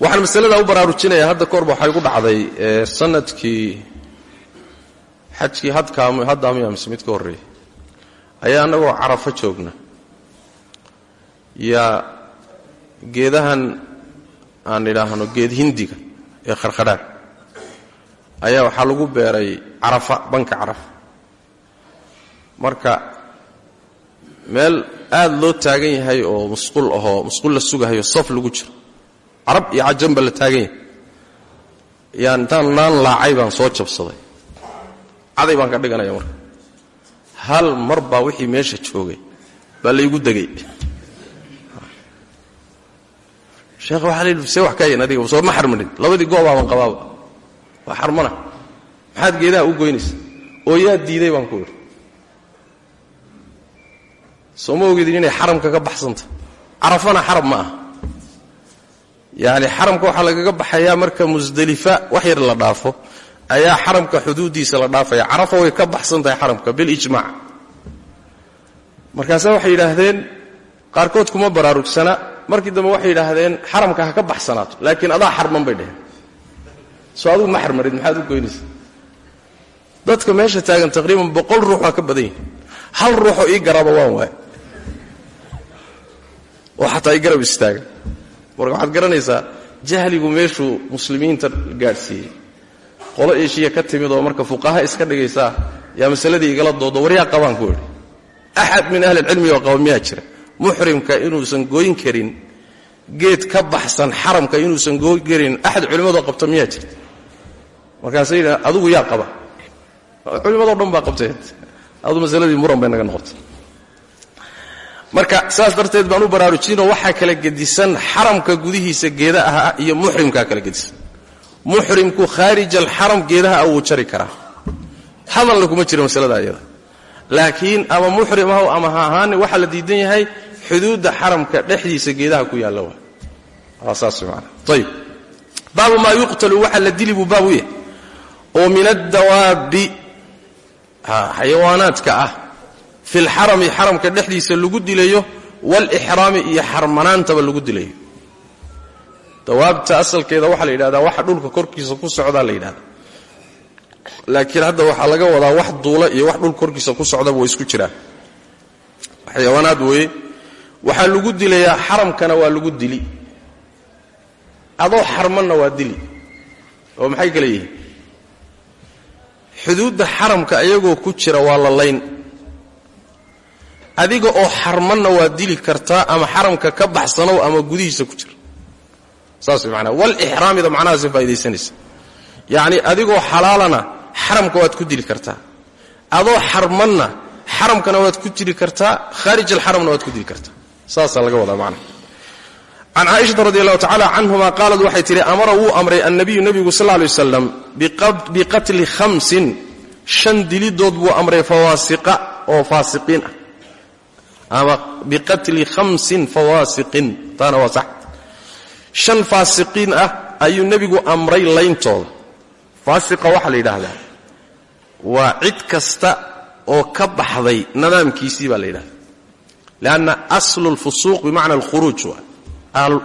A: waxaan masaladaa u baraarujinaya hadda koorba waxay gu dhacday sannadkii xajkii haddaamiya mise mid ka horreeyey ayaa annagoo carafo joogna. Yaa geedahan aan idhaahno geed hindiga ee kharkhadhaan ayaa waxaa lagu beeray carafa banka carafa. Marka meel aad loo taagan yahay oo musqul ahoo musqul la sugahayo saf lagu jiro. Carab iyo cajanba la taagan yahay. Yaan intaan naan laacay baan soo jabsaday caday baan ka dhiganaya marka. Hal mar baa wixii meesha joogay baa laygu degay. Sheekh waxaa la see wax kayan adiga soo ma xarmanin labadii goobaaban qabaaba. Waa xarmana maxaad geedaha u goynaysa? Oo yaa diiday baan ku idhi soo ma ogedin inay xaramka ka baxsanta? Carafana xaram ma aha. Yacni xaramka waxaa lagaga baxayaa marka musdelifa wax yar la dhaafo ayaa xaramka xuduuddiisa la dhaafaya. Carafa way ka baxsan tahay xaramka bilijmaac markaasaa waxay yidhaahdeen qaarkood kuma baraarugsana. Markii dambe waxay yidhaahdeen xaramka ha ka baxsanaato laakiin adaa xarman bay dheheen soo adugu ma xarmarid maxaad u goynaysa? Dadka meesha taagan taqriiban boqol ruux waa ka badan yihiin hal ruuxoo ii garaaba waan waay. Oo xataa ii istaaga. Marka waxaad garanaysaa jahligu meeshuu muslimiinta gaadhsiiyey qolo eshiya ka timid oo marka fuqaha iska dhigaysaa yaa masaladii igala doodo waryaa qabaan ku idhi axad min ahli lcilmi oo qaba miyaa jira? Muxrimka inuusan gooyn karin geed ka baxsan xaramka inuusan gooyn karin axad culimmadoo qabta miyaa jirta? Markaasay yidha adugu yaa qaba. Culimmadoo dhan baa qabtay adu masaladii muran bay naga noqotay. Marka saas darteed baan u baraarujinoo waxaa kala gedisan xaramka gudihiisa geeda ah iyo muxrimkaa kala gedisan muxrimku khaarij alxaram geedaha a wuu jari karaa. Hadalna kuma jiro masalada iyada laakiin ama muxrim ahow ama ha ahaani waxaa la diidan yahay xuduudda xaramka dhexdiisa geedaha ku yaalla waa. Saas man baabu maa yuqtalu waxa la dili buu baab u yahay. Oo min addawaabi xayawaanaadka ah fi lxarami xaramka dhexdiisa lagu dilayo waalixraami iyo xarmanaantaba lagu dilayo dawaabta asalkeeda waxaa la yidhahdaa waxa dhulka korkiisa ku socdaa la yidhahda laakiin hadda waxaa laga wadaa wax duula iyo wax dhulka korkiisa ku socdaba way isku jiraan. Xayawaanaad weeye waxaa lagu dilayaa xaramkana waa lagu dili. Adoo xarmanna waa dili. Oo maxay kale yihiin? Xuduudda xaramka iyagoo ku jira waa la layn. Adiga oo xarmanna waad dili kartaa ama xaramka ka baxsanow ama gudihiisa ku jira saas way macnaha walixraamida macnahaasay faa'idaysanaysa yacni adigoo xalaalana xaramka waad ku dili kartaa. Adoo xarmanna xaramkana waad ku dili kartaa. Khaarij alxaramna waad ku dili kartaa. Saasaa laga wadaa macnaha can caaishata radi allahu tacala canhuma qaalad waxay tidhi amara wuu amray annabiyu nebigu sal lay wasalam biqatli khamsin. Shan dilidood buu amray fawaasiqa oo faasiqiin ah. Ama biqatli khamsin fawaasiqin taana waa sax shan faasiqiin ah ayuu nebigu amray layntooda. Faasiqa waxaa la yidhaahdaa waa cid kasta oo ka baxday nidaamkiisii baa la yidhahda lianna aslu lfusuuq bimacna alkhuruuj waa.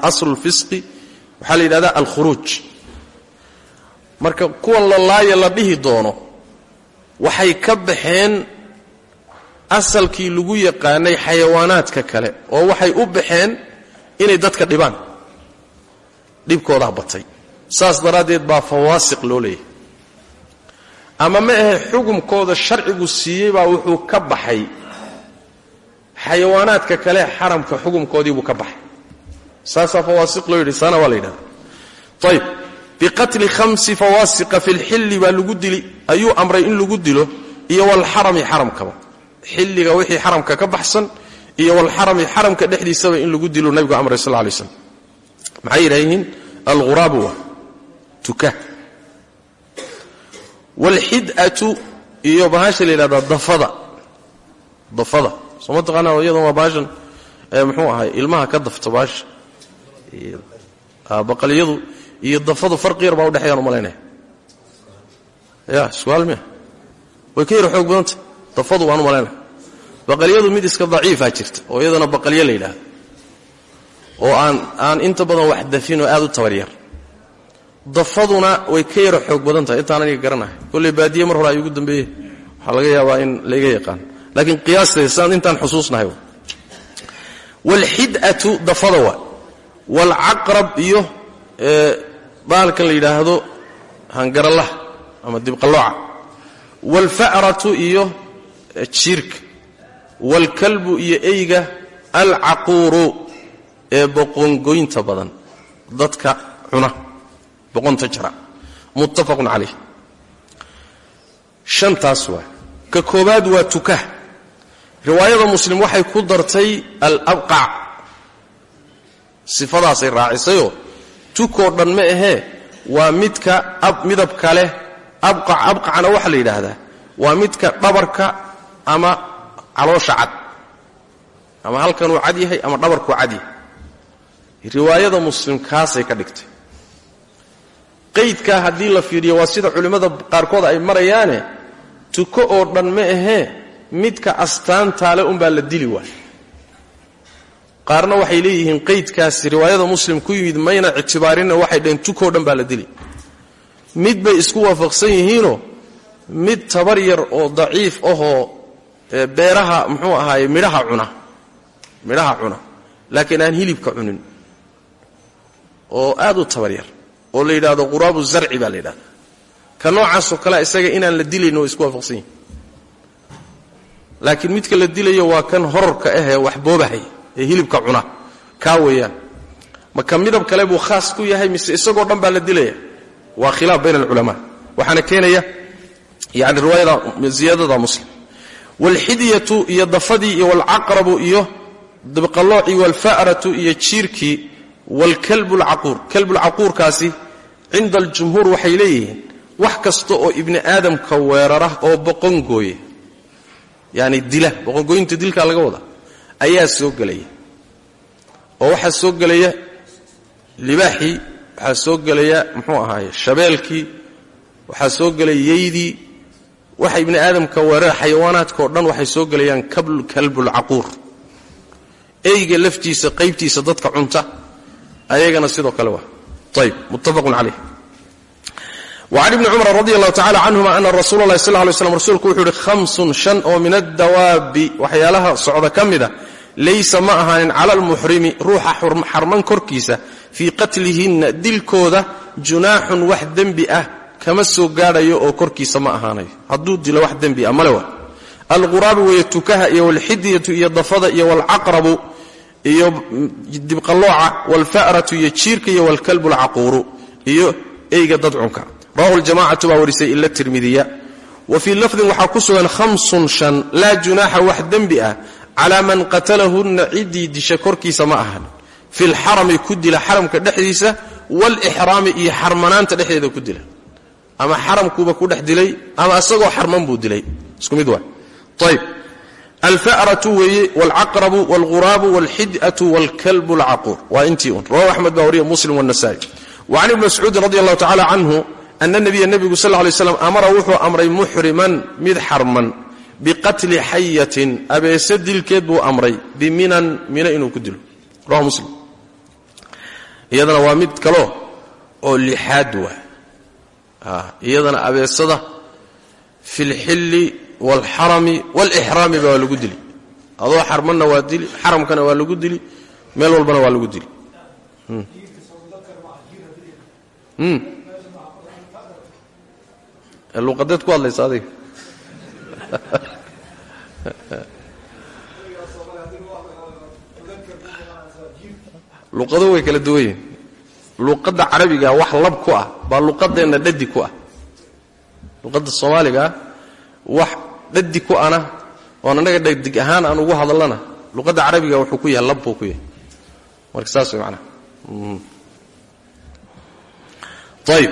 A: Aslu lfisqi waxaa la yidhahdaa alkhuruuj. Marka kuwan la laaya la dhihi doono waxay ka baxeen asalkii lagu yaqaanay xayawaanaadka kale oo waxay u baxeen inay dadka dhibaan dhibkoodaa batay. Saas daraaddeed baa fawaasiq loo leeyahay. Ama ma ahe xukumkooda sharcigu siiyey baa wuxuu ka baxay. Xayawaanaadka kale xaramka xukumkoodiibuu ka baxay. Saasaa fawaasiq loo yidhi saana waa la yidhahda ayb biqatli khamsi fawaasiqa fi lxilli baa lagu dili ayuu amray in lagu dilo iyo walxarami xaramkaba. Xilliga wixii xaramka ka baxsan iyo walxarami xaramka dhexdiisaba in lagu dilo nabigu amray sal lay slam maxay yidhahiin alghuraabu wa tuka. Waalxid'atu iyo bahasha la dafada. Dafada. Soo ma taqaanaa iyadan waa muxuu ahay ilmaha ka dafta bahasha. Baqalyadu iyo dafadu farqi yar baa udhexeeyaan u malaynaya ya suaal miya? Way ka yar dafadu waan u malaynaya baqalyadu mid iska daciifaa jirta oo iyadana baqalyo la oo aan aan inta badan wax dafin oo aad u tabaryar dafaduna way ka yaro xoog badan tahay intaan aniga garanahay. Kolley baadiye mar hore ay ugu dambeeye waxaa laga yaabaa in layga yaqaan. Laakiin qiyaasteeda sidaan intaan xusuusnahay. Waalxid'atu dafada waa waalcaqrab iyo baalkan la yidhaahdo hangarallaha ama dibqallooca waalfa'ratu iyo jiirka waalkalbu iyo eyga alcaquuru ee boqongoynta badan dadka cuna boqonta jara muttafaqun calayh. Shantaas waa ka koobaad waa tukah riwaayada muslim waxay ku dartay alabqac sifadaasay raacisayoo tukoo dhan ma ahee waa midka midabka leh abqac abqacna waxaa la yidhaahdaa waa midka dhabarka ama caloosha cad. Ama halkanuu cad yahay ama dhabarkuu cad yahay riwaayada muslim kaasay ka dhigtay. Qaydkaa haddii la fiiriyo waa sida culimmada qaarkood ay marayaane tuko oo dhan ma ahee midka astaantaale unbaa la dili waay. Qaarna waxay leeyihiin qaydkaasi riwaayada muslim ku yimid mayna ictibaarinna waxay dhaheen tukoo dhan baa la dili. Mid bay isku waafaqsan yihiinoo mid tabar yar oo daciif ahoo beeraha muxuu ahaaye midhaha cuna midhaha cuna laakiin aan hilibka cunin oo aad u tabar yar oo la yidhahdo quraabu zarci baa la yidhahda ka noocaasoo kale isaga inaan la dilayn oo isku waafaqsan yihiin laakiin midka la dilayo waa kan horarka ahee wax boobahay ee hilibka cuna kaa weeyaan. Ma ka kale buu khaas ku yahay mise isagoo dhan baa la dilaya? Waa khilaaf bayna alculamaa. Waxaana keenaya yani riwaayada ziyaadada muslim. Waalxidyatu iyo dafadii iyo waalcaqrabu iyo dibqaloocii waalfa'ratu iyo jiirkii waalkalbu lcaquur kalbulcaquurkaasi cinda aljumhuur waxay leeyihiin wax kasta oo ibni aadamka weerara oo boqongooya yani dila boqongooyinta dilkaa laga wada ayaa soo gelaya. Oo waxaa soo gelaya libaaxii waxaa soo gelaya muxuu ahaaye shabeelkii waxaa soo gelaya yeydii waxa ibni aadamka weerara xayawaanaadkaoo dhan waxay soo gelayaan kalbulcaquur. Eyga laftiisa qaybtiisa dadka cunta ayagana sidoo kale waa. Ayb muttafaqun calayh wacan ibni cumar radi allahu tacala canhuma ana rasuula allahi sal ly slam wuxuu yihi hamsun shan oo min addawaabi. Waxyaalaha socda ka mida laysa ma ahaanin cala almuxrimi ruuxa xarman korkiisa fii qatlihinna dilkooda junaaxun wax dembi ah kama soo gaadhayo oo korkiisa ma ahaanayo. Hadduu dilo wax dembi ah male wa alquraabi weeye tukaha iyo walxidyatu iyo dafada iyo walcaqrabu iyo dibqallooca walfa'ratu iyo jiirka iyo walkalbu lcaquuru iyo eyga dadcunka. Rawahu ljamacatu baa warisay ila tirmidiya. Wa fii lafdin waxaa ku sugan shan laa junaaxa wax dembi ah calaa man qatalahunna ciddii disha korkiisa ma ahan. Fi lxarami ku dila xaramka dhexdiisa waalixraami iyo xarmanaanta dhexdeeda ku dila. Ama xaramkuuba ku dhex ama isagoo xarman buu dilay. Isku mid waa. Ayb alfa'ratu weeye waalcaqrabu waalghuraabu waalxid'atu waalkalbu alcaquur. Waa intii un rawahu axmed baa wariya muslim wanasa'i wa can ibni mascuudin radi allahu tacala canhu ana nabiya nebigu sal lay slam amara wuxuu amray muxriman mid xarman biqatli xayatin abeese dilkeed buu amray biminan mina inuu ku dilo. Rawahu muslim. Iyadana waa mid kaloo oo lixaad waa. Iyadana abeesada fi lxilli waalxarami waalixraami ba waa lagu dili adoo xarmanna waa dili xaramkana waa lagu dili meel walbana waa lagu dili luqadeed ku hadlaysa adiga luqado way kala duwan yihiin luqadda carabiga wax lab ku ah baa luqadeenna dhadi ku ah luqadda soomaaligaa wax dhadi ku ana oon annaga dhadig ahaan aan ugu hadallana luqadda carabiga wuxuu ku yahay lab buu ku yahay. Marka saas way macnaha ayb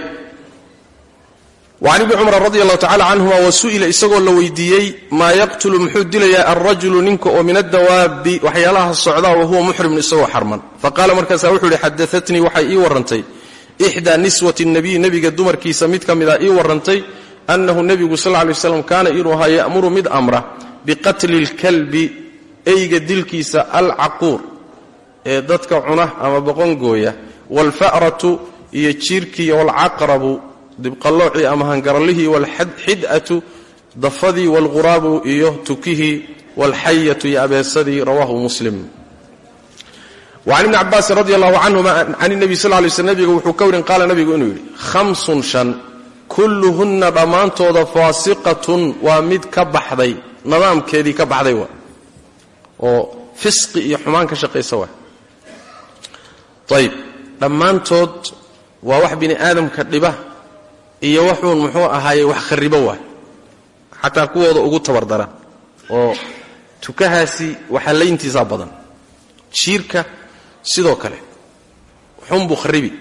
A: ibni cumar radi allahu tacala canhuma wa su'ila isagoo la weydiiyey maa yaqtulu muxuu dilayaa alrajulu ninka oo min addawaabi waxyaalaha socdaa wa huwa muxrimun isagoo xarman. Faqaala markaasaa wuxuu ihi xadaatnii waxay ii warrantay ixdaa niswati nabiy nebiga dumarkiisa mid ka mida ii warrantay annahu nebigu sal lay slam kaana inuu ahaa ya'muru mid amra biqatli lkalbi eyga dilkiisa alcaquur ee dadka cuna ama boqongooya waalfa'ratu iyo jiirkiiyo waalcaqrabu dibqalloocii ama hangarallihii waalxid'atu dafadii waalghuraabu iyo tukihii waalxayatu iyo abeesadii rawaahu muslim wacan ibni cabaasin radi allahu canhuma can nebi sal lay sl nebiga wuxuu ka warin qaala nebigu inuu yidhi kulluhunna dhammaantooda faasiqatun waa mid ka baxday nidaamkeedii ka baxday waa. Oo fisqi iyo xumaan ka shaqaysa waa. Ayb dhammaantood waa wax bini aadamka dhiba iyo waxuun muxuu ahaaye wax kharibo waay xataa kuwooda ugu tabardaran oo tukahaasi waxalayntiisaa badan. Jiirka sidoo kale xunbuu kharibi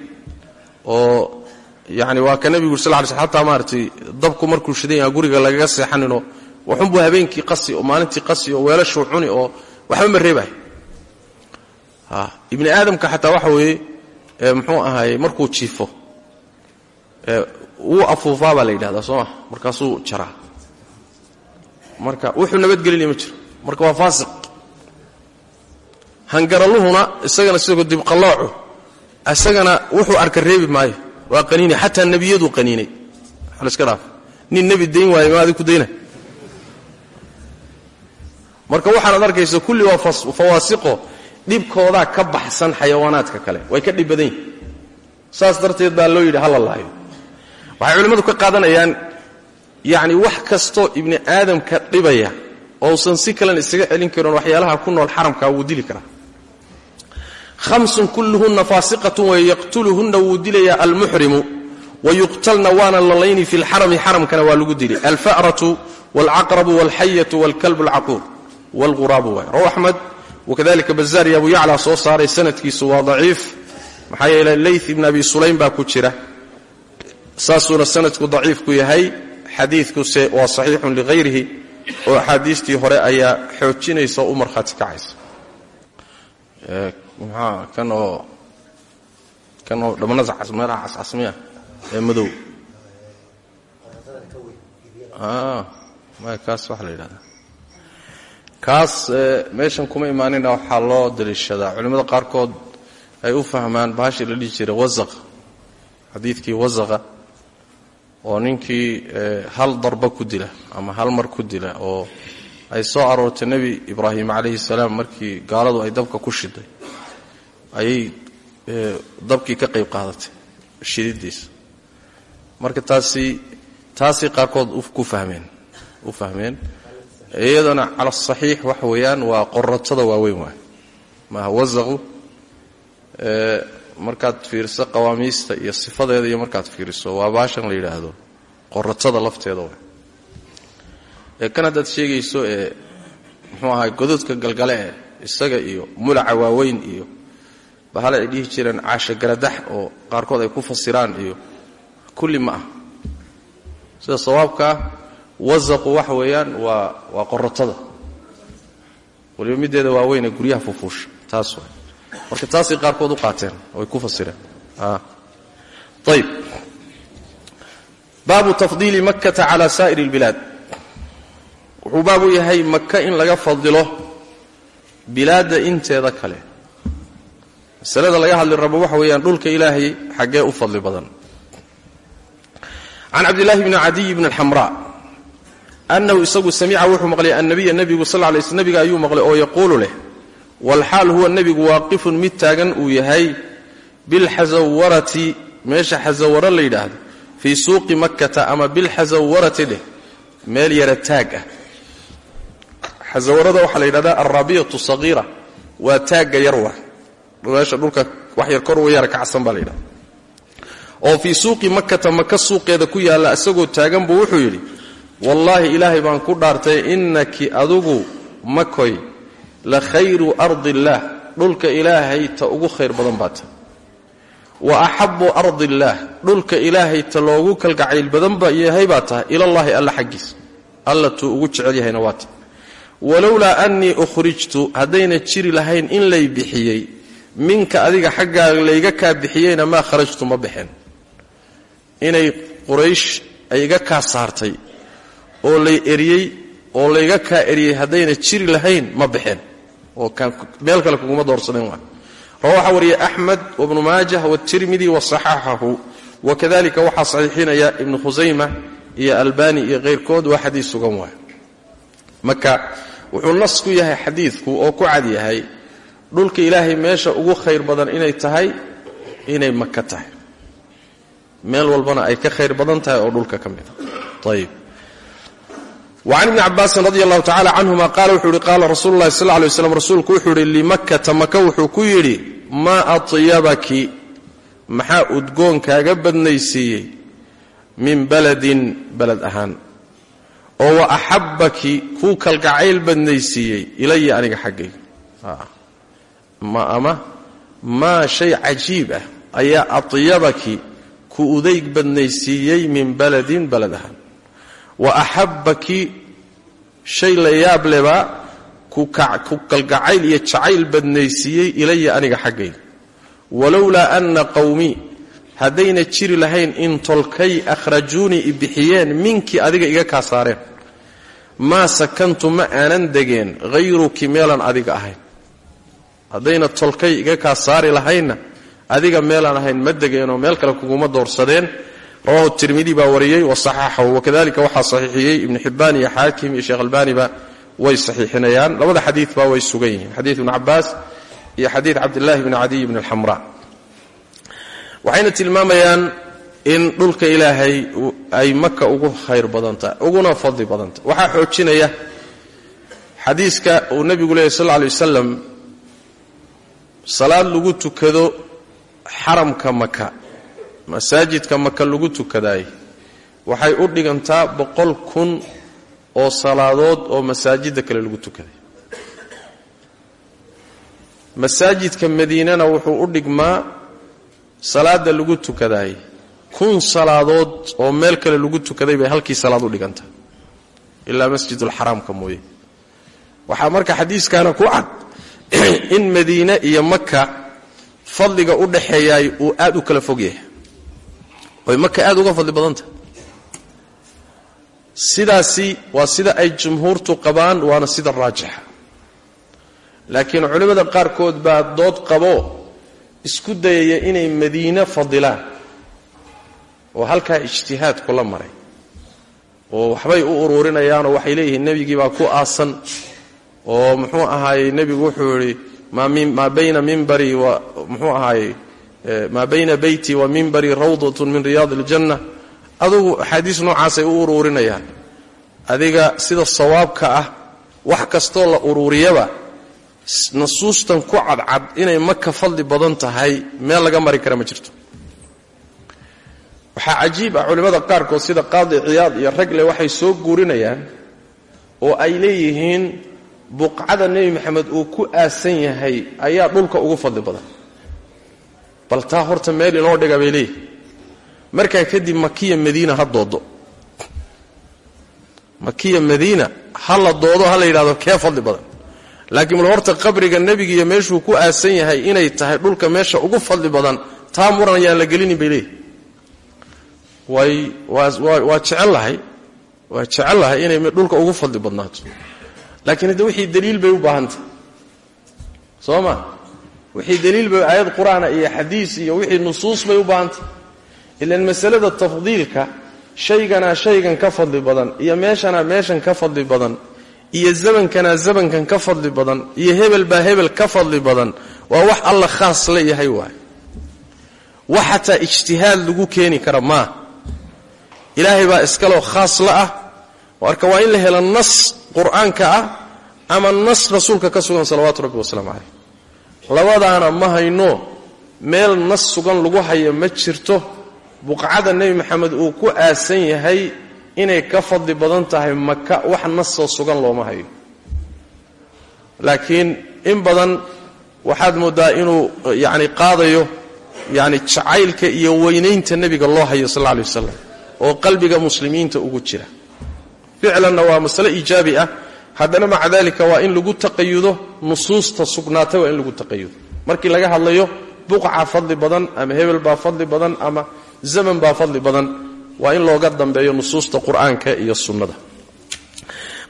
A: oo yani waa ka nebigu sal ly sl xataa maaratay dabku markuu shidan yaha guriga lagaga seexaninoo waxunbuu habeenkii qasi oo maalintii qasi oo weelashuu cuni oo waxba ma reebay. Ibni aadamka xataa waxa weeye muxuu ahaaye markuu jiifo wuu afuufaa baa la yidhahdaa soo ma markaasuu jaraa. Marka wuxuu nabadgelinaya ma jiro. Marka waa faasiq. Hangaralluhuna isagana sidoo dibqalloocu isagana wuxuu arka reebi maayo waa qaniinay xataa nebiyaduu qaniinay. Laska dhaaf. Nin nebi dayn waayo ma adig dayna. Marka waxaanaad arkaysa kulli waa fawaasiqo dhibkoodaa ka baxsan xayawaanaadka kale. Way ka dhib badan saas darteed baa loo yidhi hala waxay culimmadu ka qaadanayaan yacni wax kastoo ibni aadamka dhibaya ousan si kalen isaga celin karin waxyaalaha ku nool xaramkaa wuu dili karaa hamsun kulluhunna faasiqatun way yaqtuluhunna wuu dilayaa almuxrimu wayuqtalna waana lalayni fi lxarami xaramkana waa lagu dili alfa'ratu waalcaqrabu waalxayatu waalkalbu alcaquur waalghuraabu waay. Raw axmed wakadalika bazaar abu yacla soo saaray sanadkiisu waa daciif maxaa yeele layth ibn abi sulaym baa ku jira. Saasuuna sanadku daciif ku yahay xadiidkuse waa saxiixun lighayrihi oo axaadiistii hore ayaa xoojinaysa oo u markhaati kacaysa maxaa kan oo kan oo dhammanada meeraha cascasmiya ee madow. Maya kaas waxaa la yidhahdaa. Kaas meeshan kuma imaanina waxaa loo daliishadaa. Culimmada qaarkood ay u fahmaan bahashii la dhihi jiray wasaqa. Xadiidkii wasaqa oo ninkii hal darba ku dila ama hal mar ku dila oo ay soo aroortay nebi ibraahim calayhi salaam markii gaaladu ay dabka ku shiday ayay dabkii ka qayb qaadatay shididiisa marka taasi taasay qaarkood ku fahmeen u fahmeen. Iyadana cala asaxiix waxa weeyaan waa qoratada waaweyn waay. Maaha wasaqu markaad fiiriso qawaamiista iyo sifadeeda iyo markaad fiiriso waa baashan la yidhaahdo qoratada lafteeda waay. Ee kan haddaad sheegayso ee muxuu ahaa gododka galgale eh isaga iyo mulaca waaweyn iyo bahale ay dhihi jireen caasha garadax oo qaarkood ay ku fasiraan iyo kulli ma ah. Sida sawaabkaa wasaqu waxa weeyaan waa waa qorotada. Waliba middeeda waaweyn guryaha fufuusha taas waay marka taasay qaarkood u qaateen oay ku fasireen. Ayb baabu tafdiili makkata cala saa'iri اlbilaad wuxuu baab u yahay maka in laga fadilo bilaadda inteeda kale masalada laga hadli rabo waxa weeyaan dhulka ilaahay xaggee u fadli badan. Can cabdillaahi bni cadiy bni alxamraa annahu isagu samica wuxuu maqlay annabiya nebigu sal lay sl ayuu maqlay oo yaquulu leh walxaal huwa nebigu waaqifun mid taagan uu yahay bilxasawarati meesha xasawaro la yidhaahdo fii suuqi makkata ama bilxasawarati dheh meel yara taag ah. Xasawarada la yidhahdaa alraabiyatu sagiira waa taagga yar wa meesha dhulka wax yar kor wayara kacsan baa la yidhahda oo fii suuqi makkata maka suuqeeda ku yaalla isagoo taagan buu wuxuu yidhi wallaahi ilaahay baan ku dhaartay innaki adugu makoy la khayru ardi illaah dhulka ilaahay ta ugu khayr badan baa ta. Wa axabu ardi illaah dhulka ilaahay ta loogu kalgacayl badan ba yahay baa tahay ilallaahi alla xaggiisa alla tuu ugu jecel yahayna waa walowlaa annii ukhrijtu haddayna jiri lahayn in lay bixiyey minka adiga xaggaaga layga kaa bixiyeyna maa kharajtu ma baxeen inay quraysh ay iga kaa saartay oo lay eriyey oo layga kaa eriyey haddayna jiri lahayn ma baxeen oo meel kale kuguma doorsadeen waa. Rawa waxaa wariyey axmed wabnu maajah watirmidi wasaxaxahu wakadalika waxaa saxiixinaya ibnu khusayma iyo albani iyo keyrkood waa xadiis sugan waay marka wuxuu nas ku yahay xadiidku oo ku cad yahay dhulka ilaahay meesha ugu khayr badan inay tahay inay maka tahay. Meel walbana ay ka khayr badan tahay oo dhulka ka mid a ayib wacan ibni cabaasin radi allahu tacala canhuma qaala wuxuu yihi qaala rasuulu llahi sal lay waslam rasuulku wuxuu yidhi limakkata maka wuxuu ku yidhi maa atyabaki maxaa udgoonkaaga badnaysiiyey? Min baladin baled ahaan. Oo wa axabbaki kuu kalgacayl badnaysiiyey ilaya aniga xaggayga. Ma ama maa shay cajiib ah ayaa atyabaki ku udayg badnaysiiyey min baladin baled ahaan. Wa axabbaki shay la yaab lebaa ku kalgacayl iyo jacayl badnaysiiyey ilaya aniga xaggayga. Walowlaa anna qowmii haddayna jiri lahayn in tolkay akhrajuunii i bixiyeen minkii adiga iga kaa saareen. Maa sakantu ma aanan degeen hayruki meelaan adiga ahayn haddayna tolkay iga kaa saari lahaynna adiga meelaan ahayn ma degeenoo meel kale kuguma doorsadeen. Rawahu tirmidi baa wariyey wasaxaxahu wakadalika waxaa saxiixiyey ibnu xibbaan iyo xaakim iyo sheekh albaaniba way saxiixinayaan. Labada xadiidba way sugan yihiin xadiid ibnu cabaas iyo xadiid cabdillaahi bni cadiy bni alxamra waxayna tilmaamayaan in dhulka ilaahay ay maka ugu khayr badan tahay uguna fadli badan tahay waxaa xoojinaya xadiiska uu nebigu leeyay sal lla alay wasalam salaad lagu tukado xaramka maka masaajidka maka lagu tukadaay waxay u dhigantaa boqol kun oo salaadood oo masaajidda kale lagu tukaday. Masaajidka madiinana wuxuu u dhigmaa salaada lagu tukadaay kun salaadood oo meel kale lagu tukaday bay halkii salaad u dhigantaa ilaa masjidulxaraamka mooye. Waxaa marka xadiiskaana ku cad in madiine iyo maka fadliga u dhaxeeyaay uu aad u kala fog yahay. Oy maka aad uga fadli badantah sidaasi waa sida ay jumhuurtu qabaan waana sida raajixa laakiin culimmada qaarkood baa dood qabo isku dayaya inay madiine fadilaan oo halkaa ijtihaadku la maray oo waxbay u uruurinayaanoo waxay leeyihiin nebigii baa ku aasan oo muxuu ahaayey nebigu wuxuu yidhi maa bayna mimbari muxuu ahaayey maa bayna beyti wa mimbarii rawdatun min riyaadi aljanna adugu axaadiis noocaasay u uruurinayaan. Adiga sida sawaabka ah wax kastoo la uruuriyaba nasuustan ku cadcad inay maka fadli badan tahay meel laga mari kara ma jirto. Waxaa cajiib ah culimmada qaarkood sida qaadi ciyaad iyo ragle waxay soo guurinayaan oo ay leeyihiin buqcada nebi maxamed uu ku aasan yahay ayaa dhulka ugu fadli badan. Bal taa horta meel inoo dhiga bay leeyihiin markaa kadib makiya madiina ha doodo. Makiya madiina ha la doodo ha la yidhahdo kee fadli badan. Laakiin bal horta qabriga nebiga iyo meeshuu ku aasan yahay inay tahay dhulka meesha ugu fadli badan taa muran ayaan la gelinin bay leeyihiin way waa jecellahay waa jecellahay inay dhulka ugu fadli badnaato laakiin hadde wixii daliil bay u baahantahy soo wixii daliil bay aayad qur'aana iyo xadiis iyo wixii nusuus bay u baahantahy ilan masalada tafdiilka shayganaa shaygan ka fadli badan iyo meeshanaa meeshan ka fadli badan iyo zamankanaa zamankan ka fadli badan iyo hebel baa hebel ka fadli badan waa wax alla khaas la yahay waay wax xataa ijtihaad lagu keeni kara maa ilaahay baa iskaloo khaas la ah marka waa in la helo nas qur'aanka ah ama nas rasuulka ka sugan salawaatu rabbi wasalaamu caleyh labadaana ma hayno meel nas sugan lagu hayo ma jirto. Buqcada nebi maxamed uu ku aasan yahay inay ka fadli badan tahay maka wax nasoo sugan looma hayo. Laakiin in badan waxaad mooddaa inuu yacni qaadayo yacni jacaylka iyo weynaynta nebiga loo hayo sal alla alay wasalam oo qalbiga muslimiinta ugu jira ficlanna waa masale iijaabi ah haddana maca dalika waa in lagu taqayudo nusuusta sugnaatay waa in lagu taqayudo markii laga hadlayo buqca fadli badan ama hebel baa fadli badan ama zaman baa fadli badan waa in looga dambeeyo nusuusta qur'aanka iyo sunnada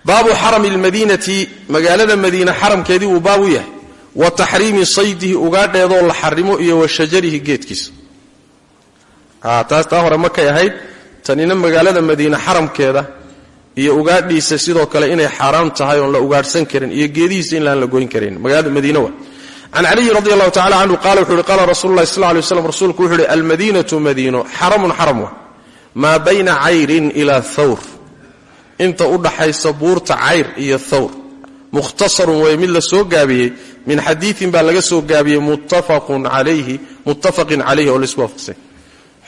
A: baabu xarami lmadiinati magaalada madiina xaramkeedii uu baab yahay wa taxriimi saydihi ugaadheedoo la xarimo iyo wa shajarihi geedkiisa taas taa hore makay ahayd tanina magaalada madiine xaramkeeda iyo ugaadhiisa sidoo kale inay xaaraam tahay oon la ugaadhsan karin iyo geedihiisa in laan la goyn karin. Magaalada madiine wa can caliyi radi allahu tacala canhu qaala wuxu uhi qaala rasulu sal lay slam rasuulku wuxu uhi almadiinatu madiino xaramun xaram wa maa bayna cayrin ilaa thawr. Inta u dhaxaysa buurta cayr iyo thawr. Mukhtasarun way mid la soo gaabiyey. Min xadiiin baa laga soo gaabiyey muttafaqin calayhi oo la isku waafaqsay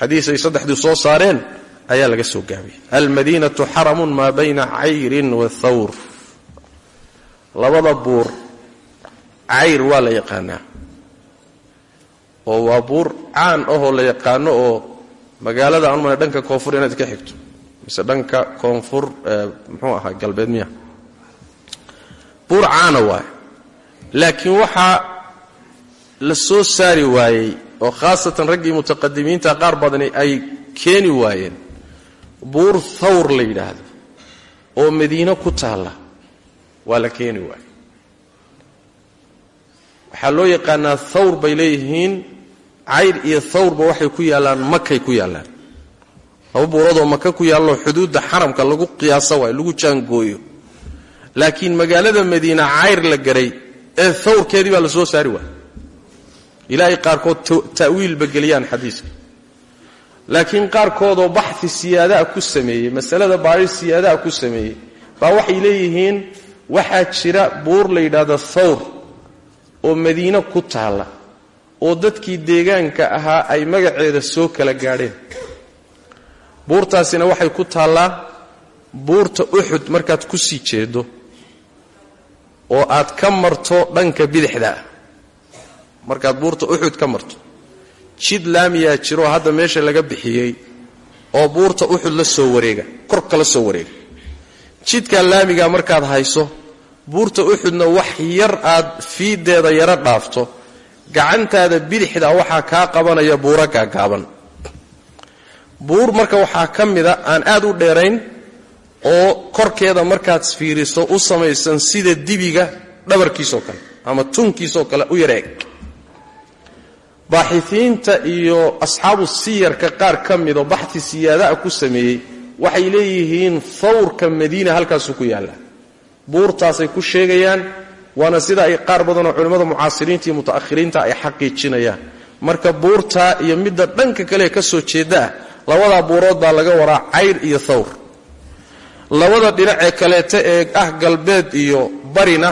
A: xadiis ay saddexdii soo saareen ayaa laga soo gaabiyey. Almadiinatu xaramun maa bayna cayrin wa thawr. Labada buur cayr waa la yaqaanaa. Oo waa buur caan ahoo la yaqaano oo magaalada anumana dhanka koonfur inaad ka xigto. Mise dhanka koonfur muxuu ahaa galbeed miya. Buur caana waaye. Laakiin waxaa la soo saari waayey oo khaasatan raggii mutaqadimiinta qaar badani ay keeni waayeen buur thawr la yidhaahdo oo madiine ku taalla waa la keeni waaye waxaa loo yaqaanaa thawr bay leeyihiin cayr iyo thawrba waxay ku yaallaan makay ku yaallaan laba buuradoo maka ku yaalloo xuduudda xaramka lagu qiyaasa waayo lagu jaangooyo. Laakiin magaalada madiina cayr la garay ee thawrkeedii baa la soo saari waaya ilaahay qaarkood ta'wiilba geliyaan xadiiska laakiin qaarkoodoo baxi siyaadaa ku sameeyey masalada baari siyaadaa ku sameeyey baa waxay leeyihiin waxaa jira buur la yidhaahdo oo madiine ku taalla oo dadkii deegaanka ahaa ay magaceeda soo kala gaadheen. Buurtaasina waxay ku taallaa buurta uxud markaad ku sii jeedo oo aad ka marto dhanka bidixda. Markaad buurta uxud ka marto jid laamiyaa jiroo hadda meesha laga bixiyey oo buurta uxud la soo wareega korka la soo wareega. Jidkaa laamigaa markaad hayso buurta uxudna wax yar aad fiideeda yaro dhaafto gacantaada bidixda waxaa kaa qabanaya buuro gaagaaban. Buur marka waxaa ka mida aan aad u dheerayn oo korkeeda markaad fiiriso u samaysan sida dibiga dhabarkiisoo kale ama tunkiisoo kale u yara eg baaxifiinta iyo asxaabu siyarka qaar ka midoo baxi siyaadaa ku sameeyey waxay leeyihiin thawrka madiina halkaasuu ku yaallaa. Buurtaasay ku sheegayaan waana sida ay qaar badanoo culimmada mucaasiriinta iyo muta'ahiriinta ay xaqiijinayaan. Marka buurtaa iyo midda dhanka kale ka soo jeeda ah labadaa buurood baa laga waraa cayr iyo thawr. Labada dhinacee kaleeta ee ah galbeed iyo barina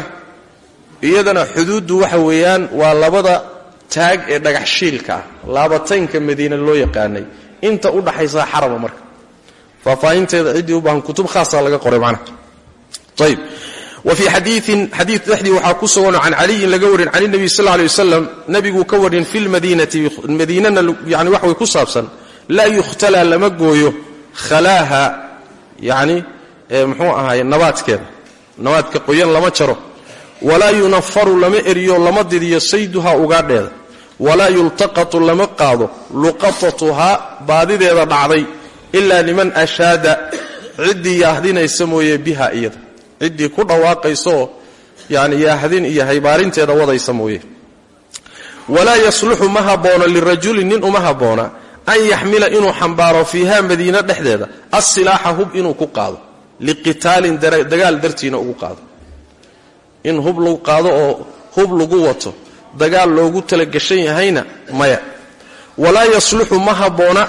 A: iyadana xuduuddu waxa weeyaan waa labada taag ee dhagaxshiilka ah laabataynka madiina loo yaqaanay. Inta u dhaxaysaa xarama marka. Faahfaahinteeda ciddii u baahan kutub khaasaa laga qoray macnaha ayb wa fii xadiiin xadii dhexdii waxaa ku sugan can caliyin laga warin can nabiy sal alay wasalam nebiguu ka warin fi lmadiinati madiinana yani wax ku saabsan. Laa yukhtalaa lama gooyo. Khalaaha yani muxuu ahaay nabaadkeeda. Nabaadka qoyan lama jaro. Walaa yunafaru lama eriyo lama didiyo sayduhaa ugaadheeda walaa yultaqatu lama qaado luqatatuhaa baadideeda dhacday ilaa liman ashaada ciddii yaahdinaysa mooye biha iyada. Ciddii ku dhawaaqaysaoo yani yaahdin iyo haybaarinteeda wadaysa mooye. Walaa yasluxu ma habboona lirajulin nin uma habboona an yaxmila inuu xambaaro fiiha madiina dhexdeeda assilaaxa hub inuu ku qaado liqitaalin dagaal dartiina ugu qaado. In hub lagu qaado oo hub lagu wato dagaal loogu talagashan yahayna maya. Walaa yasluxu ma habboona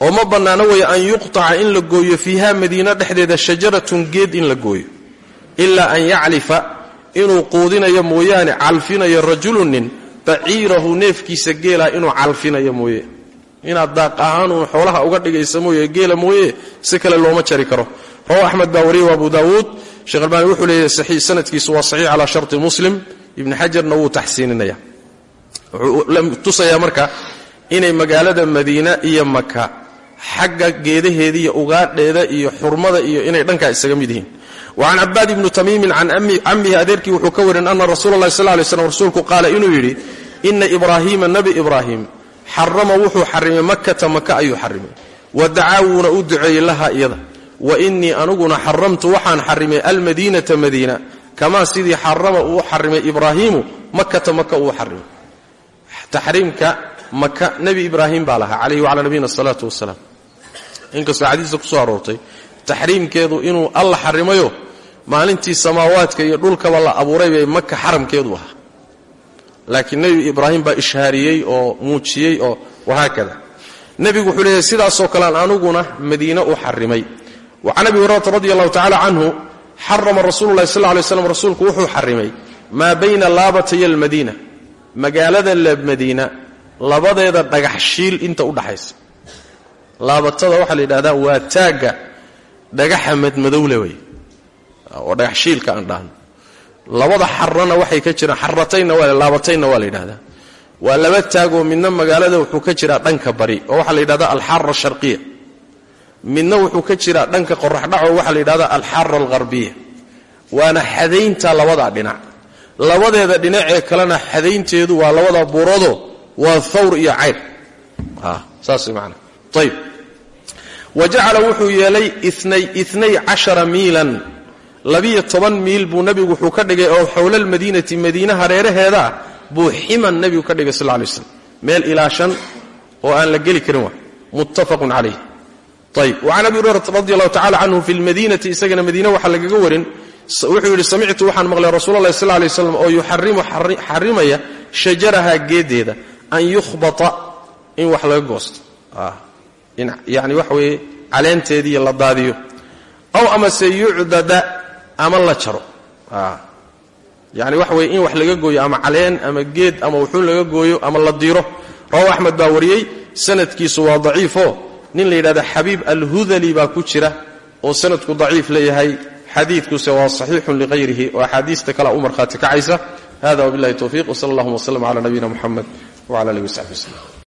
A: oo ma bannaano weeye an yuqtaca in la gooyo fiiha madiina dhexdeeda shajaratun geed in la gooyo. Ilaa an yaclifa inuu quudinayo mooyaane calfinayo rajulunin baciirahu neefkiisa geelaa inuu calfinayo mooye. Inaad daaq ahaan xoolaha uga dhigaysa mooye geela mooye si kale looma jari karo. Rawa axmed baa wariye wa abu daawuud. Sheekh albaani wuxuu leeyahay sanadkiisu waa saxiix calaa sharti muslim ibni xajarna wuu taxsiininaya. Wuxuu tusayaa marka inay magaalada madiina iyo maka xagga geedaheeda iyo ugaadheeda iyo xurmada iyo inay dhankaa isaga mid yihiin. Wacan cabaad ibni tamiimin can cammihi adeerkii wuxuu ka warin ana rasuula allahi sal lay slam rasuulku qaala inuu yidhi ina ibraahiima nabi ibraahim xarama wuxuu xarimay makata maka ayuu xarimay. Wa dacaa wuuna u duceeyey laha iyada. Wa innii aniguna xaramtu waxaan xarimay almadiinata madiina kamaa sidii xarama uu xarimay ibraahiimu makata maka uu xarimay. Taxriimka maka nebi ibraahim baa lahaa calayhi wacalaa nabiyina asalaatu wasalaam inkastoo xadiista ku soo aroortay taxriimkeedu inuu alla xarimayo maalintii samaawaadka iyo dhulkaba la abuuray bay maka xaramkeedu ahaa. Laakiin nebi ibraahim baa ishaariyey oo muujiyey oo wahaakada nebigu wuxuu leeyahy sidaasoo kalean aniguna madiine u xarimay. Wa can abi hurayrata radi allahu tacala canhu xarama rasuulu lahi sal lay slam rasuulku wuxuu xarimay maa bayna laabatay almadiina. Magaalada madiina labadeeda dhagax shiil inta u dhaxaysa. Laabatada waxaa la yidhahdaa waa taagga dhagaxa madmadowle wey oo dhagax shiilka aan dhahno labada xarana waxay ka jiraan xarataynna waa laabatayna waa la yidhahdaa waa laba taagoo midna magaalada wuxuu ka jiraa dhanka bari oo waxaa la yidhahdaa alxaara sharqiya midna wuxuu ka jiraa dhanka qoraxdhaco waxaa la yidhahdaa alxaara algharbiya. Waana xadaynta labadaa dhinac. Labadeeda dhinacee kalena xadaynteedu waa labada buurado waa thawr iyo cayr saas man ayb wa wuxuu yeelay inay cashara miilan. Labiyo toban miil buu nebigu wuxuu ka dhigay oo xowla almadiinati madiina hareeraheeda buu ximan nebigu ka dhigay sal lay slam meel ilaa shan oo aan la geli karin waa. Muttafaqun calayh ayb wacan abi hurayrata radi allahu tacala canhu fi lmadiinati isagana madiine waxaa lagaga warin. Wuxuu yidhi samictu waxaan maqlay rasuul allahi sal lay slam oo yuxarimu xarimaya shajaraha geedeeda an yukhbata in wax laga goosto. Yani waxa weeye caleenteediiyo la daadiyo. Aw amase yucdada ama la jaro. Yani waxa weye in wax laga gooyo ama caleen ama geed ama wuxuun laga gooyo ama la diiro. Rawahu axmed baa wariyey sanadkiisu waa daciifo nin la yidhahda xabiib alhudali baa ku jira oo sanadku daciif leeyahay xadiidkuse waa saxiixun liqayrihi oo axaadiista kalea u marhaati kacaysa hada wabillahi towfiiq wsala allahuma wslm cala nabiyina muxamed wcala alihi wasaxbi waslem